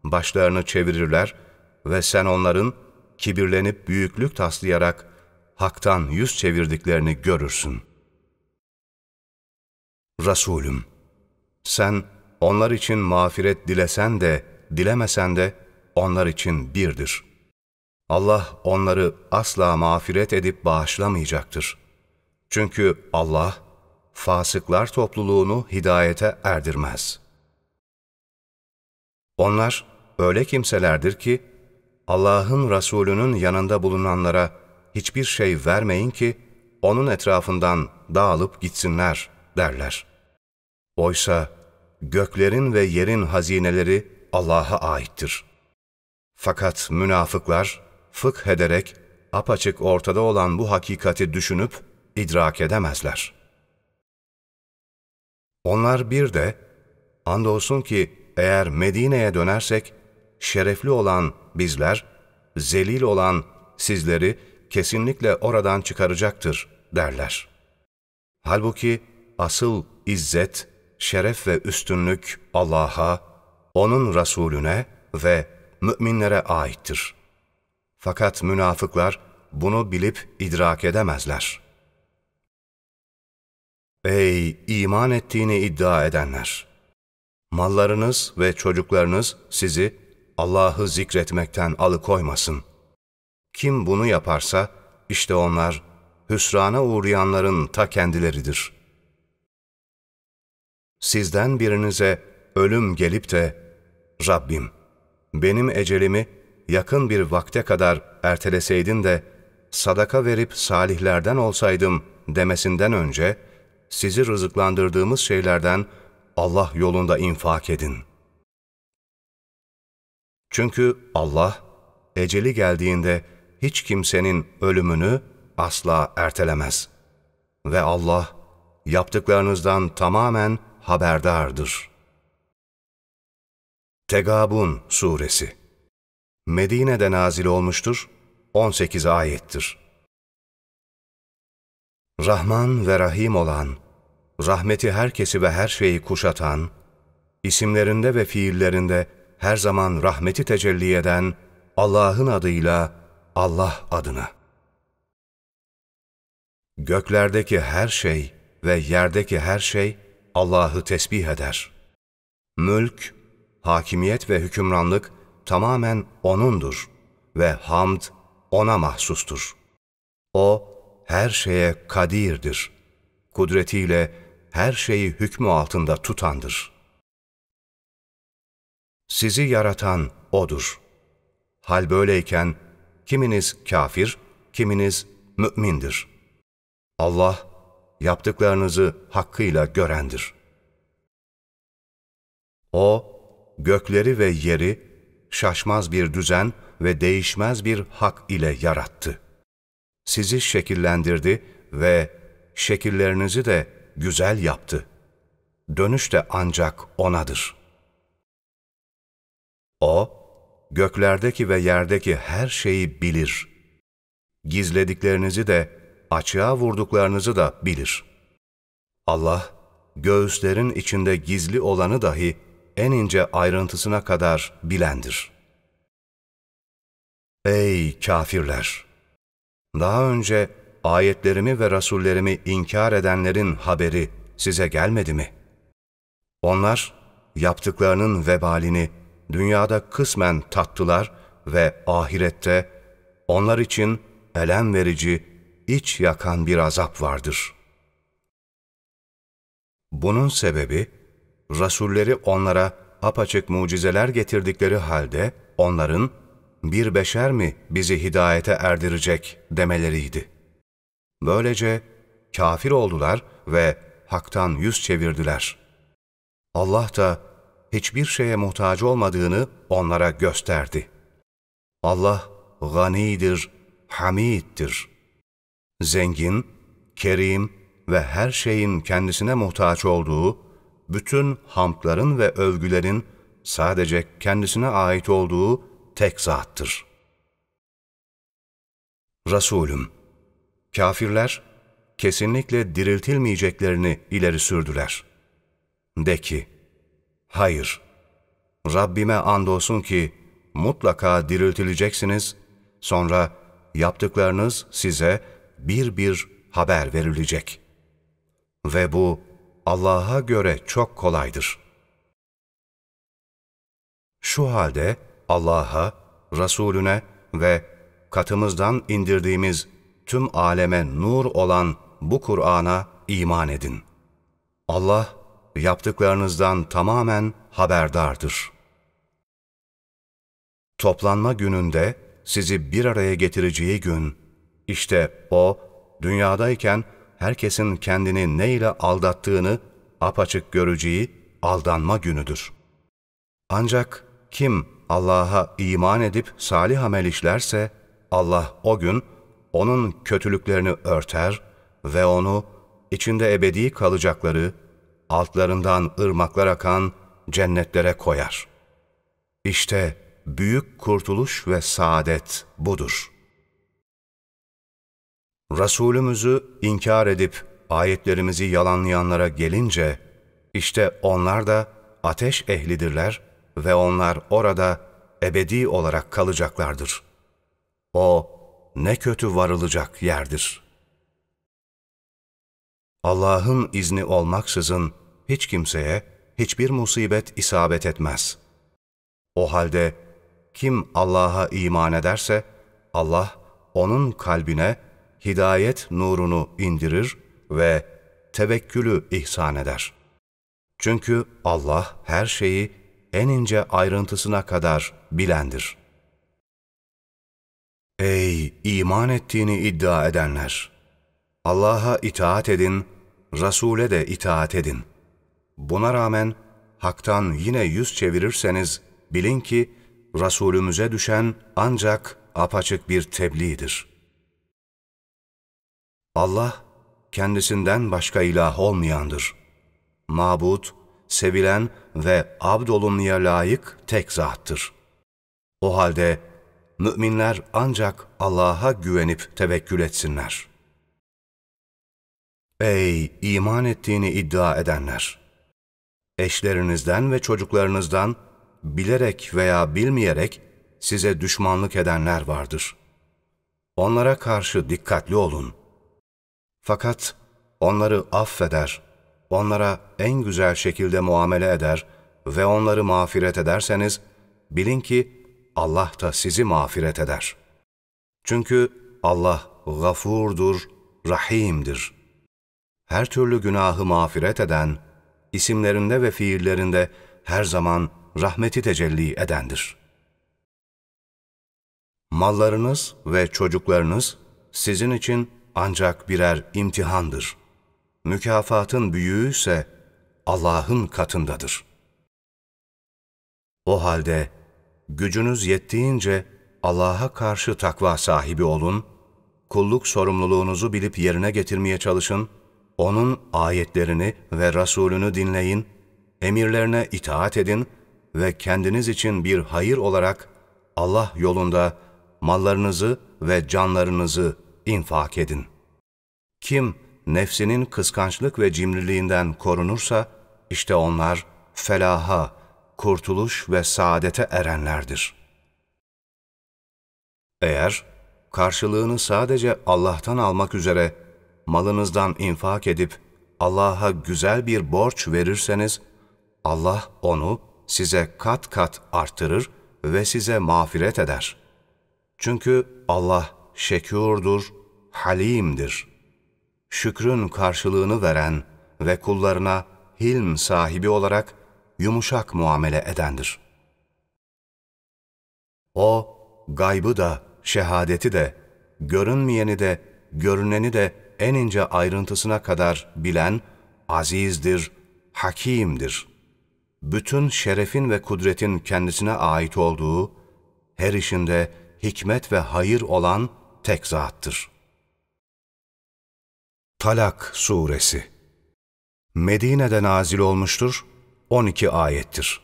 başlarını çevirirler ve sen onların kibirlenip büyüklük taslayarak haktan yüz çevirdiklerini görürsün. Resulüm, sen onlar için mağfiret dilesen de, dilemesen de onlar için birdir. Allah onları asla mağfiret edip bağışlamayacaktır. Çünkü Allah, fasıklar topluluğunu hidayete erdirmez. Onlar öyle kimselerdir ki, Allah'ın Resulü'nün yanında bulunanlara hiçbir şey vermeyin ki, onun etrafından dağılıp gitsinler derler. Oysa göklerin ve yerin hazineleri Allah'a aittir. Fakat münafıklar fıkh ederek apaçık ortada olan bu hakikati düşünüp idrak edemezler. Onlar bir de, andolsun ki eğer Medine'ye dönersek, şerefli olan bizler, zelil olan sizleri kesinlikle oradan çıkaracaktır derler. Halbuki asıl izzet, şeref ve üstünlük Allah'a, O'nun Resulüne ve müminlere aittir. Fakat münafıklar bunu bilip idrak edemezler. Ey iman ettiğini iddia edenler! Mallarınız ve çocuklarınız sizi Allah'ı zikretmekten alıkoymasın. Kim bunu yaparsa, işte onlar hüsrana uğrayanların ta kendileridir. Sizden birinize ölüm gelip de, Rabbim, benim ecelimi yakın bir vakte kadar erteleseydin de, sadaka verip salihlerden olsaydım demesinden önce, sizi rızıklandırdığımız şeylerden Allah yolunda infak edin. Çünkü Allah, eceli geldiğinde hiç kimsenin ölümünü asla ertelemez. Ve Allah, yaptıklarınızdan tamamen haberdardır. Tegabun Suresi Medine'de nazil olmuştur, 18 ayettir. Rahman ve Rahim olan, rahmeti herkesi ve her şeyi kuşatan, isimlerinde ve fiillerinde her zaman rahmeti tecelli eden Allah'ın adıyla Allah adına. Göklerdeki her şey ve yerdeki her şey Allah'ı tesbih eder. Mülk, hakimiyet ve hükümranlık tamamen O'nundur ve hamd O'na mahsustur. O, her şeye kadirdir. Kudretiyle her şeyi hükmü altında tutandır. Sizi yaratan O'dur. Hal böyleyken kiminiz kafir, kiminiz mü'mindir. Allah yaptıklarınızı hakkıyla görendir. O, gökleri ve yeri şaşmaz bir düzen ve değişmez bir hak ile yarattı. Sizi şekillendirdi ve şekillerinizi de güzel yaptı. Dönüş de ancak O'nadır. O, göklerdeki ve yerdeki her şeyi bilir. Gizlediklerinizi de, açığa vurduklarınızı da bilir. Allah, göğüslerin içinde gizli olanı dahi en ince ayrıntısına kadar bilendir. Ey kafirler! Daha önce ayetlerimi ve rasullerimi inkar edenlerin haberi size gelmedi mi? Onlar yaptıklarının vebalini dünyada kısmen tattılar ve ahirette onlar için elem verici, iç yakan bir azap vardır. Bunun sebebi, Rasulleri onlara apaçık mucizeler getirdikleri halde onların bir beşer mi bizi hidayete erdirecek demeleriydi. Böylece kafir oldular ve haktan yüz çevirdiler. Allah da hiçbir şeye muhtaç olmadığını onlara gösterdi. Allah ganidir, hamiddir. Zengin, kerim ve her şeyin kendisine muhtaç olduğu, bütün hamdların ve övgülerin sadece kendisine ait olduğu tek zattır. Resulüm, kafirler kesinlikle diriltilmeyeceklerini ileri sürdüler. De ki, hayır, Rabbime andolsun ki mutlaka diriltileceksiniz, sonra yaptıklarınız size bir bir haber verilecek. Ve bu Allah'a göre çok kolaydır. Şu halde Allah'a, Resulüne ve katımızdan indirdiğimiz tüm aleme nur olan bu Kur'an'a iman edin. Allah yaptıklarınızdan tamamen haberdardır. Toplanma gününde sizi bir araya getireceği gün, işte o dünyadayken herkesin kendini ne ile aldattığını apaçık göreceği aldanma günüdür. Ancak kim Allah'a iman edip salih amel işlerse, Allah o gün onun kötülüklerini örter ve onu içinde ebedi kalacakları, altlarından ırmaklar akan cennetlere koyar. İşte büyük kurtuluş ve saadet budur. Resulümüzü inkar edip ayetlerimizi yalanlayanlara gelince, işte onlar da ateş ehlidirler ve onlar orada ebedi olarak kalacaklardır. O ne kötü varılacak yerdir. Allah'ın izni olmaksızın hiç kimseye hiçbir musibet isabet etmez. O halde kim Allah'a iman ederse, Allah onun kalbine hidayet nurunu indirir ve tevekkülü ihsan eder. Çünkü Allah her şeyi en ince ayrıntısına kadar bilendir. Ey iman ettiğini iddia edenler! Allah'a itaat edin, Resul'e de itaat edin. Buna rağmen haktan yine yüz çevirirseniz bilin ki Resulümüze düşen ancak apaçık bir tebliğdir. Allah kendisinden başka ilah olmayandır. Mabut, sevilen ve abdolunmaya layık tek zattır. O halde müminler ancak Allah'a güvenip tevekkül etsinler. Ey iman ettiğini iddia edenler! Eşlerinizden ve çocuklarınızdan bilerek veya bilmeyerek size düşmanlık edenler vardır. Onlara karşı dikkatli olun. Fakat onları affeder, onlara en güzel şekilde muamele eder ve onları mağfiret ederseniz, bilin ki Allah da sizi mağfiret eder. Çünkü Allah gafurdur, rahimdir. Her türlü günahı mağfiret eden, isimlerinde ve fiillerinde her zaman rahmeti tecelli edendir. Mallarınız ve çocuklarınız sizin için ancak birer imtihandır. Mükafatın büyüğü ise Allah'ın katındadır. O halde gücünüz yettiğince Allah'a karşı takva sahibi olun, kulluk sorumluluğunuzu bilip yerine getirmeye çalışın, O'nun ayetlerini ve Resulünü dinleyin, emirlerine itaat edin ve kendiniz için bir hayır olarak Allah yolunda mallarınızı ve canlarınızı infak edin. Kim nefsinin kıskançlık ve cimriliğinden korunursa, işte onlar felaha, kurtuluş ve saadete erenlerdir. Eğer karşılığını sadece Allah'tan almak üzere malınızdan infak edip Allah'a güzel bir borç verirseniz, Allah onu size kat kat artırır ve size mağfiret eder. Çünkü Allah şekurdur, halimdir. Şükrün karşılığını veren ve kullarına hilm sahibi olarak yumuşak muamele edendir. O, gaybı da, şehadeti de, görünmeyeni de, görüneni de en ince ayrıntısına kadar bilen, azizdir, hakimdir.'' bütün şerefin ve kudretin kendisine ait olduğu, her işinde hikmet ve hayır olan tek zattır. Talak Suresi Medine'de nazil olmuştur, 12 ayettir.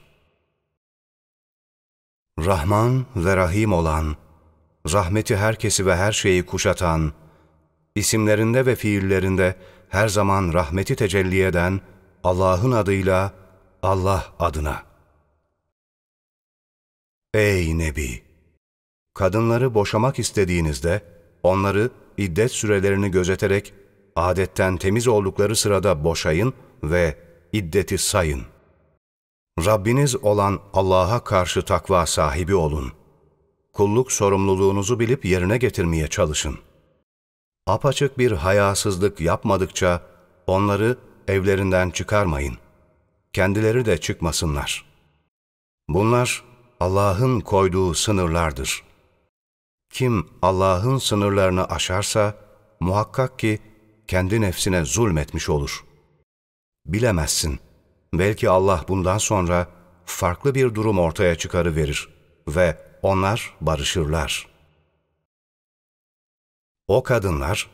Rahman ve Rahim olan, rahmeti herkesi ve her şeyi kuşatan, isimlerinde ve fiillerinde her zaman rahmeti tecelli eden Allah'ın adıyla Allah adına. Ey Nebi! Kadınları boşamak istediğinizde onları iddet sürelerini gözeterek adetten temiz oldukları sırada boşayın ve iddeti sayın. Rabbiniz olan Allah'a karşı takva sahibi olun. Kulluk sorumluluğunuzu bilip yerine getirmeye çalışın. Apaçık bir hayasızlık yapmadıkça onları evlerinden çıkarmayın.'' kendileri de çıkmasınlar. Bunlar Allah'ın koyduğu sınırlardır. Kim Allah'ın sınırlarını aşarsa muhakkak ki kendi nefsine zulmetmiş olur. Bilemezsin. Belki Allah bundan sonra farklı bir durum ortaya çıkarıverir ve onlar barışırlar. O kadınlar,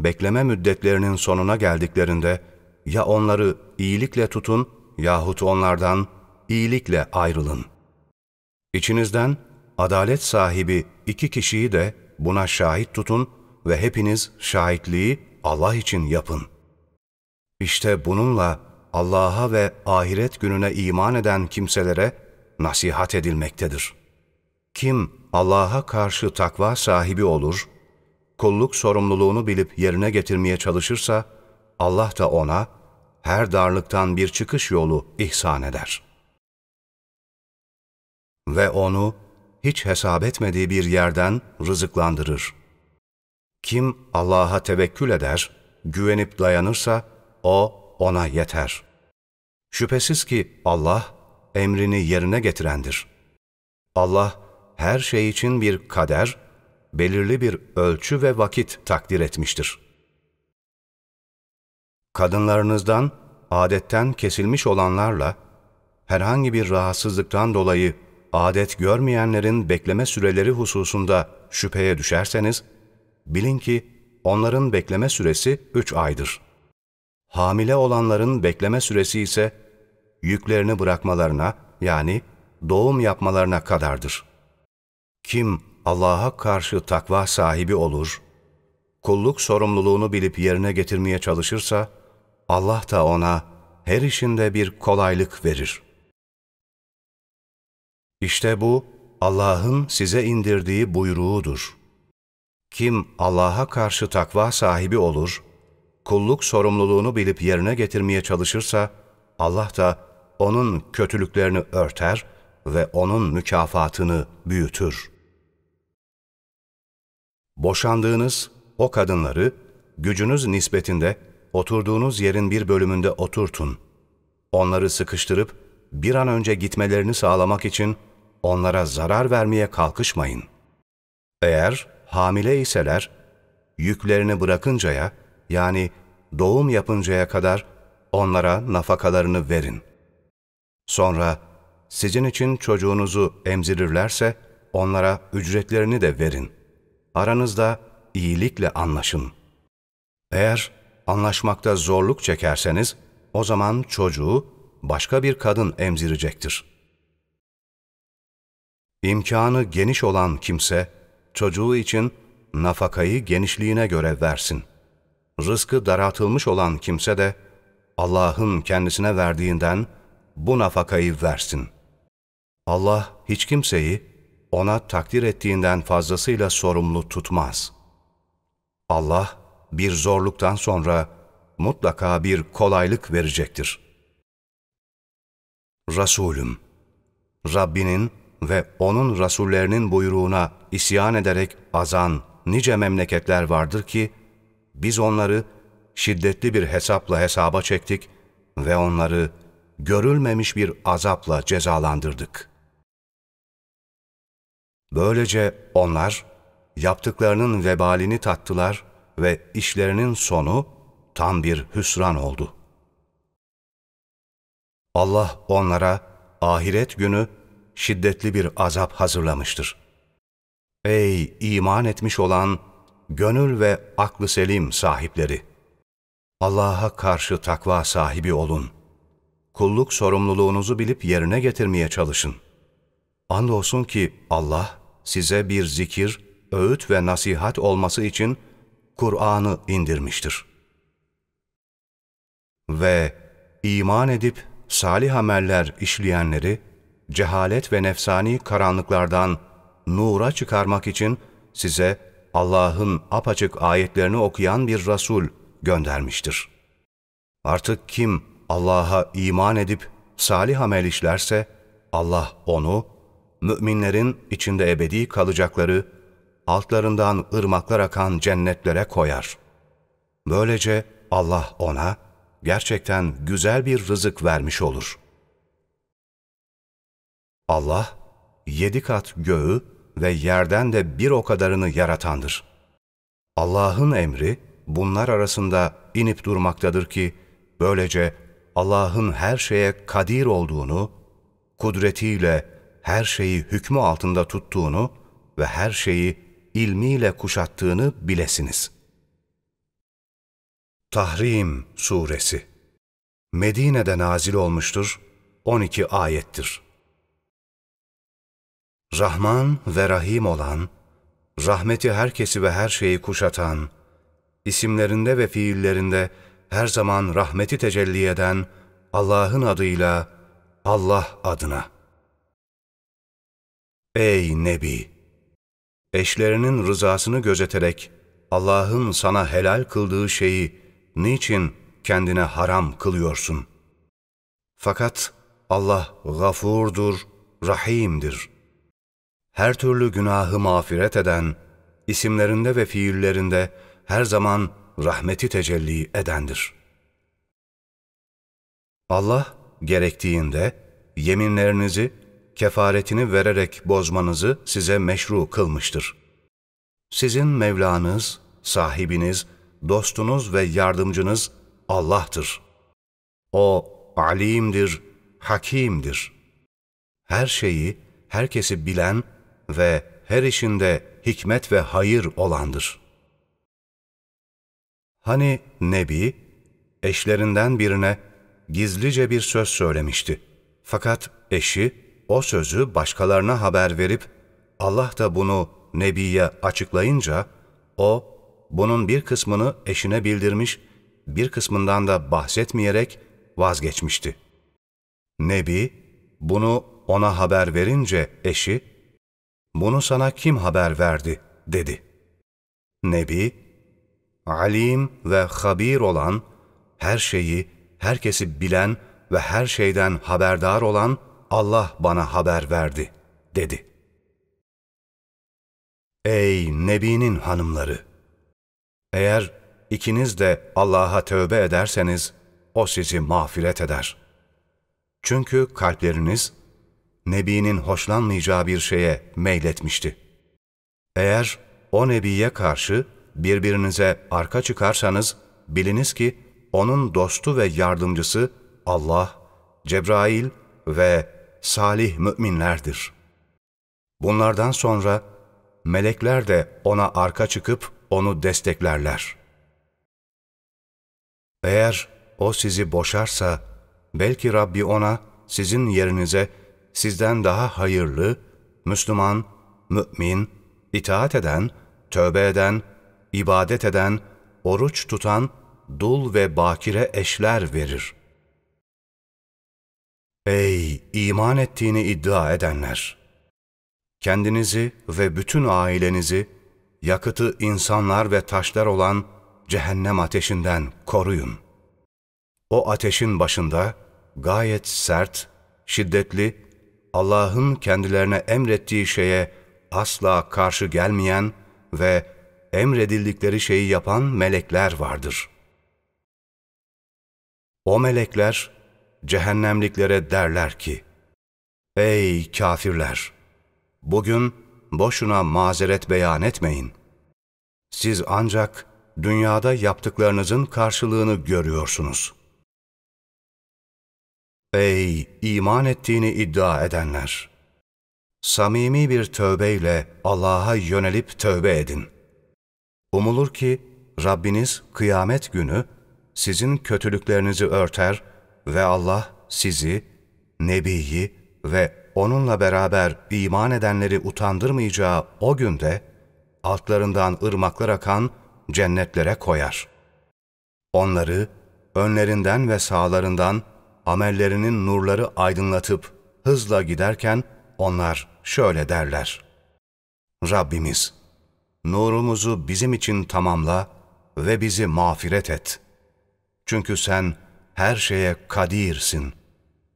bekleme müddetlerinin sonuna geldiklerinde ya onları iyilikle tutun yahut onlardan iyilikle ayrılın. İçinizden adalet sahibi iki kişiyi de buna şahit tutun ve hepiniz şahitliği Allah için yapın. İşte bununla Allah'a ve ahiret gününe iman eden kimselere nasihat edilmektedir. Kim Allah'a karşı takva sahibi olur, kulluk sorumluluğunu bilip yerine getirmeye çalışırsa, Allah da ona her darlıktan bir çıkış yolu ihsan eder. Ve onu hiç hesap etmediği bir yerden rızıklandırır. Kim Allah'a tevekkül eder, güvenip dayanırsa o ona yeter. Şüphesiz ki Allah emrini yerine getirendir. Allah her şey için bir kader, belirli bir ölçü ve vakit takdir etmiştir. Kadınlarınızdan adetten kesilmiş olanlarla herhangi bir rahatsızlıktan dolayı adet görmeyenlerin bekleme süreleri hususunda şüpheye düşerseniz, bilin ki onların bekleme süresi üç aydır. Hamile olanların bekleme süresi ise yüklerini bırakmalarına yani doğum yapmalarına kadardır. Kim Allah'a karşı takva sahibi olur, kulluk sorumluluğunu bilip yerine getirmeye çalışırsa, Allah da ona her işinde bir kolaylık verir. İşte bu Allah'ın size indirdiği buyruğudur. Kim Allah'a karşı takva sahibi olur, kulluk sorumluluğunu bilip yerine getirmeye çalışırsa, Allah da onun kötülüklerini örter ve onun mükafatını büyütür. Boşandığınız o kadınları gücünüz nispetinde oturduğunuz yerin bir bölümünde oturtun. Onları sıkıştırıp bir an önce gitmelerini sağlamak için onlara zarar vermeye kalkışmayın. Eğer hamile iseler, yüklerini bırakıncaya, yani doğum yapıncaya kadar onlara nafakalarını verin. Sonra sizin için çocuğunuzu emzirirlerse onlara ücretlerini de verin. Aranızda iyilikle anlaşın. Eğer anlaşmakta zorluk çekerseniz o zaman çocuğu başka bir kadın emzirecektir. İmkanı geniş olan kimse çocuğu için nafakayı genişliğine göre versin. Rızkı daraltılmış olan kimse de Allah'ın kendisine verdiğinden bu nafakayı versin. Allah hiç kimseyi ona takdir ettiğinden fazlasıyla sorumlu tutmaz. Allah bir zorluktan sonra mutlaka bir kolaylık verecektir. Resulüm, Rabbinin ve O'nun Rasullerinin buyruğuna isyan ederek azan nice memleketler vardır ki, biz onları şiddetli bir hesapla hesaba çektik ve onları görülmemiş bir azapla cezalandırdık. Böylece onlar yaptıklarının vebalini tattılar ve işlerinin sonu tam bir hüsran oldu. Allah onlara ahiret günü şiddetli bir azap hazırlamıştır. Ey iman etmiş olan gönül ve aklı selim sahipleri! Allah'a karşı takva sahibi olun. Kulluk sorumluluğunuzu bilip yerine getirmeye çalışın. Andolsun ki Allah size bir zikir, öğüt ve nasihat olması için Kur'an'ı indirmiştir. Ve iman edip salih ameller işleyenleri, cehalet ve nefsani karanlıklardan nura çıkarmak için size Allah'ın apaçık ayetlerini okuyan bir Resul göndermiştir. Artık kim Allah'a iman edip salih amel işlerse, Allah onu, müminlerin içinde ebedi kalacakları, altlarından ırmaklar akan cennetlere koyar. Böylece Allah ona gerçekten güzel bir rızık vermiş olur. Allah, yedi kat göğü ve yerden de bir o kadarını yaratandır. Allah'ın emri bunlar arasında inip durmaktadır ki, böylece Allah'ın her şeye kadir olduğunu, kudretiyle her şeyi hükmü altında tuttuğunu ve her şeyi ilmiyle kuşattığını bilesiniz. Tahrim Suresi Medine'de nazil olmuştur, 12 ayettir. Rahman ve Rahim olan, rahmeti herkesi ve her şeyi kuşatan, isimlerinde ve fiillerinde her zaman rahmeti tecelli eden Allah'ın adıyla, Allah adına. Ey Nebi! Eşlerinin rızasını gözeterek Allah'ın sana helal kıldığı şeyi niçin kendine haram kılıyorsun. Fakat Allah gafurdur, rahimdir. Her türlü günahı mağfiret eden, isimlerinde ve fiillerinde her zaman rahmeti tecelli edendir. Allah gerektiğinde yeminlerinizi kefaretini vererek bozmanızı size meşru kılmıştır. Sizin Mevlanız, sahibiniz, dostunuz ve yardımcınız Allah'tır. O alimdir, hakimdir. Her şeyi, herkesi bilen ve her işinde hikmet ve hayır olandır. Hani Nebi, eşlerinden birine gizlice bir söz söylemişti. Fakat eşi o sözü başkalarına haber verip Allah da bunu Nebi'ye açıklayınca o bunun bir kısmını eşine bildirmiş, bir kısmından da bahsetmeyerek vazgeçmişti. Nebi bunu ona haber verince eşi, ''Bunu sana kim haber verdi?'' dedi. Nebi, alim ve habir olan, her şeyi, herkesi bilen ve her şeyden haberdar olan Allah bana haber verdi, dedi. Ey Nebi'nin hanımları! Eğer ikiniz de Allah'a tövbe ederseniz, O sizi mağfiret eder. Çünkü kalpleriniz, Nebi'nin hoşlanmayacağı bir şeye meyletmişti. Eğer o Nebi'ye karşı birbirinize arka çıkarsanız, biliniz ki onun dostu ve yardımcısı Allah, Cebrail ve salih müminlerdir. Bunlardan sonra melekler de ona arka çıkıp onu desteklerler. Eğer o sizi boşarsa, belki Rabbi ona sizin yerinize sizden daha hayırlı, Müslüman, mümin, itaat eden, tövbe eden, ibadet eden, oruç tutan, dul ve bakire eşler verir. Ey iman ettiğini iddia edenler! Kendinizi ve bütün ailenizi yakıtı insanlar ve taşlar olan cehennem ateşinden koruyun. O ateşin başında gayet sert, şiddetli, Allah'ın kendilerine emrettiği şeye asla karşı gelmeyen ve emredildikleri şeyi yapan melekler vardır. O melekler, cehennemliklere derler ki, Ey kafirler! Bugün boşuna mazeret beyan etmeyin. Siz ancak dünyada yaptıklarınızın karşılığını görüyorsunuz. Ey iman ettiğini iddia edenler! Samimi bir tövbeyle Allah'a yönelip tövbe edin. Umulur ki Rabbiniz kıyamet günü sizin kötülüklerinizi örter ve Allah sizi, Nebi'yi ve onunla beraber iman edenleri utandırmayacağı o günde altlarından ırmaklar akan cennetlere koyar. Onları önlerinden ve sağlarından amellerinin nurları aydınlatıp hızla giderken onlar şöyle derler. Rabbimiz, nurumuzu bizim için tamamla ve bizi mağfiret et. Çünkü sen her şeye kadirsin.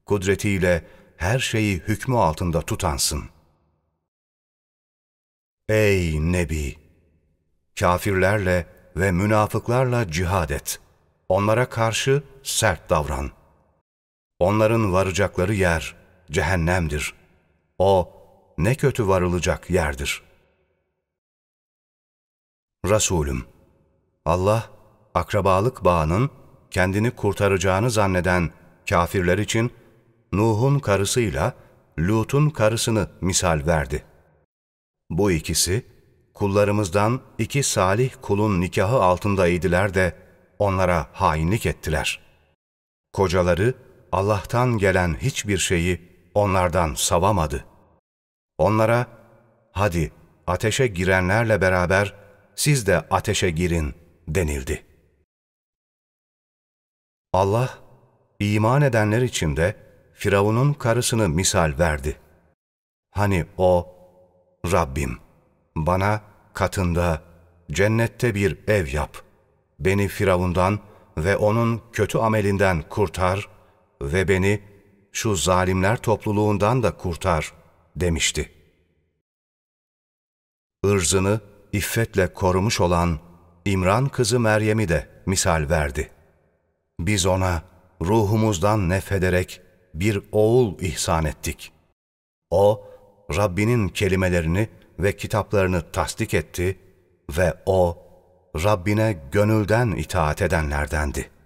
Kudretiyle her şeyi hükmü altında tutansın. Ey Nebi! Kafirlerle ve münafıklarla cihad et. Onlara karşı sert davran. Onların varacakları yer cehennemdir. O ne kötü varılacak yerdir. Resulüm, Allah akrabalık bağının kendini kurtaracağını zanneden kafirler için Nuh'un karısıyla Lut'un karısını misal verdi. Bu ikisi, kullarımızdan iki salih kulun nikahı altındaydılar de onlara hainlik ettiler. Kocaları Allah'tan gelen hiçbir şeyi onlardan savamadı. Onlara, hadi ateşe girenlerle beraber siz de ateşe girin denildi. Allah, iman edenler için de Firavun'un karısını misal verdi. Hani o, Rabbim, bana katında, cennette bir ev yap. Beni Firavundan ve onun kötü amelinden kurtar ve beni şu zalimler topluluğundan da kurtar demişti. Irzını iffetle korumuş olan İmran kızı Meryem'i de misal verdi. Biz ona ruhumuzdan nefederek bir oğul ihsan ettik. O, Rabbinin kelimelerini ve kitaplarını tasdik etti ve o, Rabbine gönülden itaat edenlerdendi.''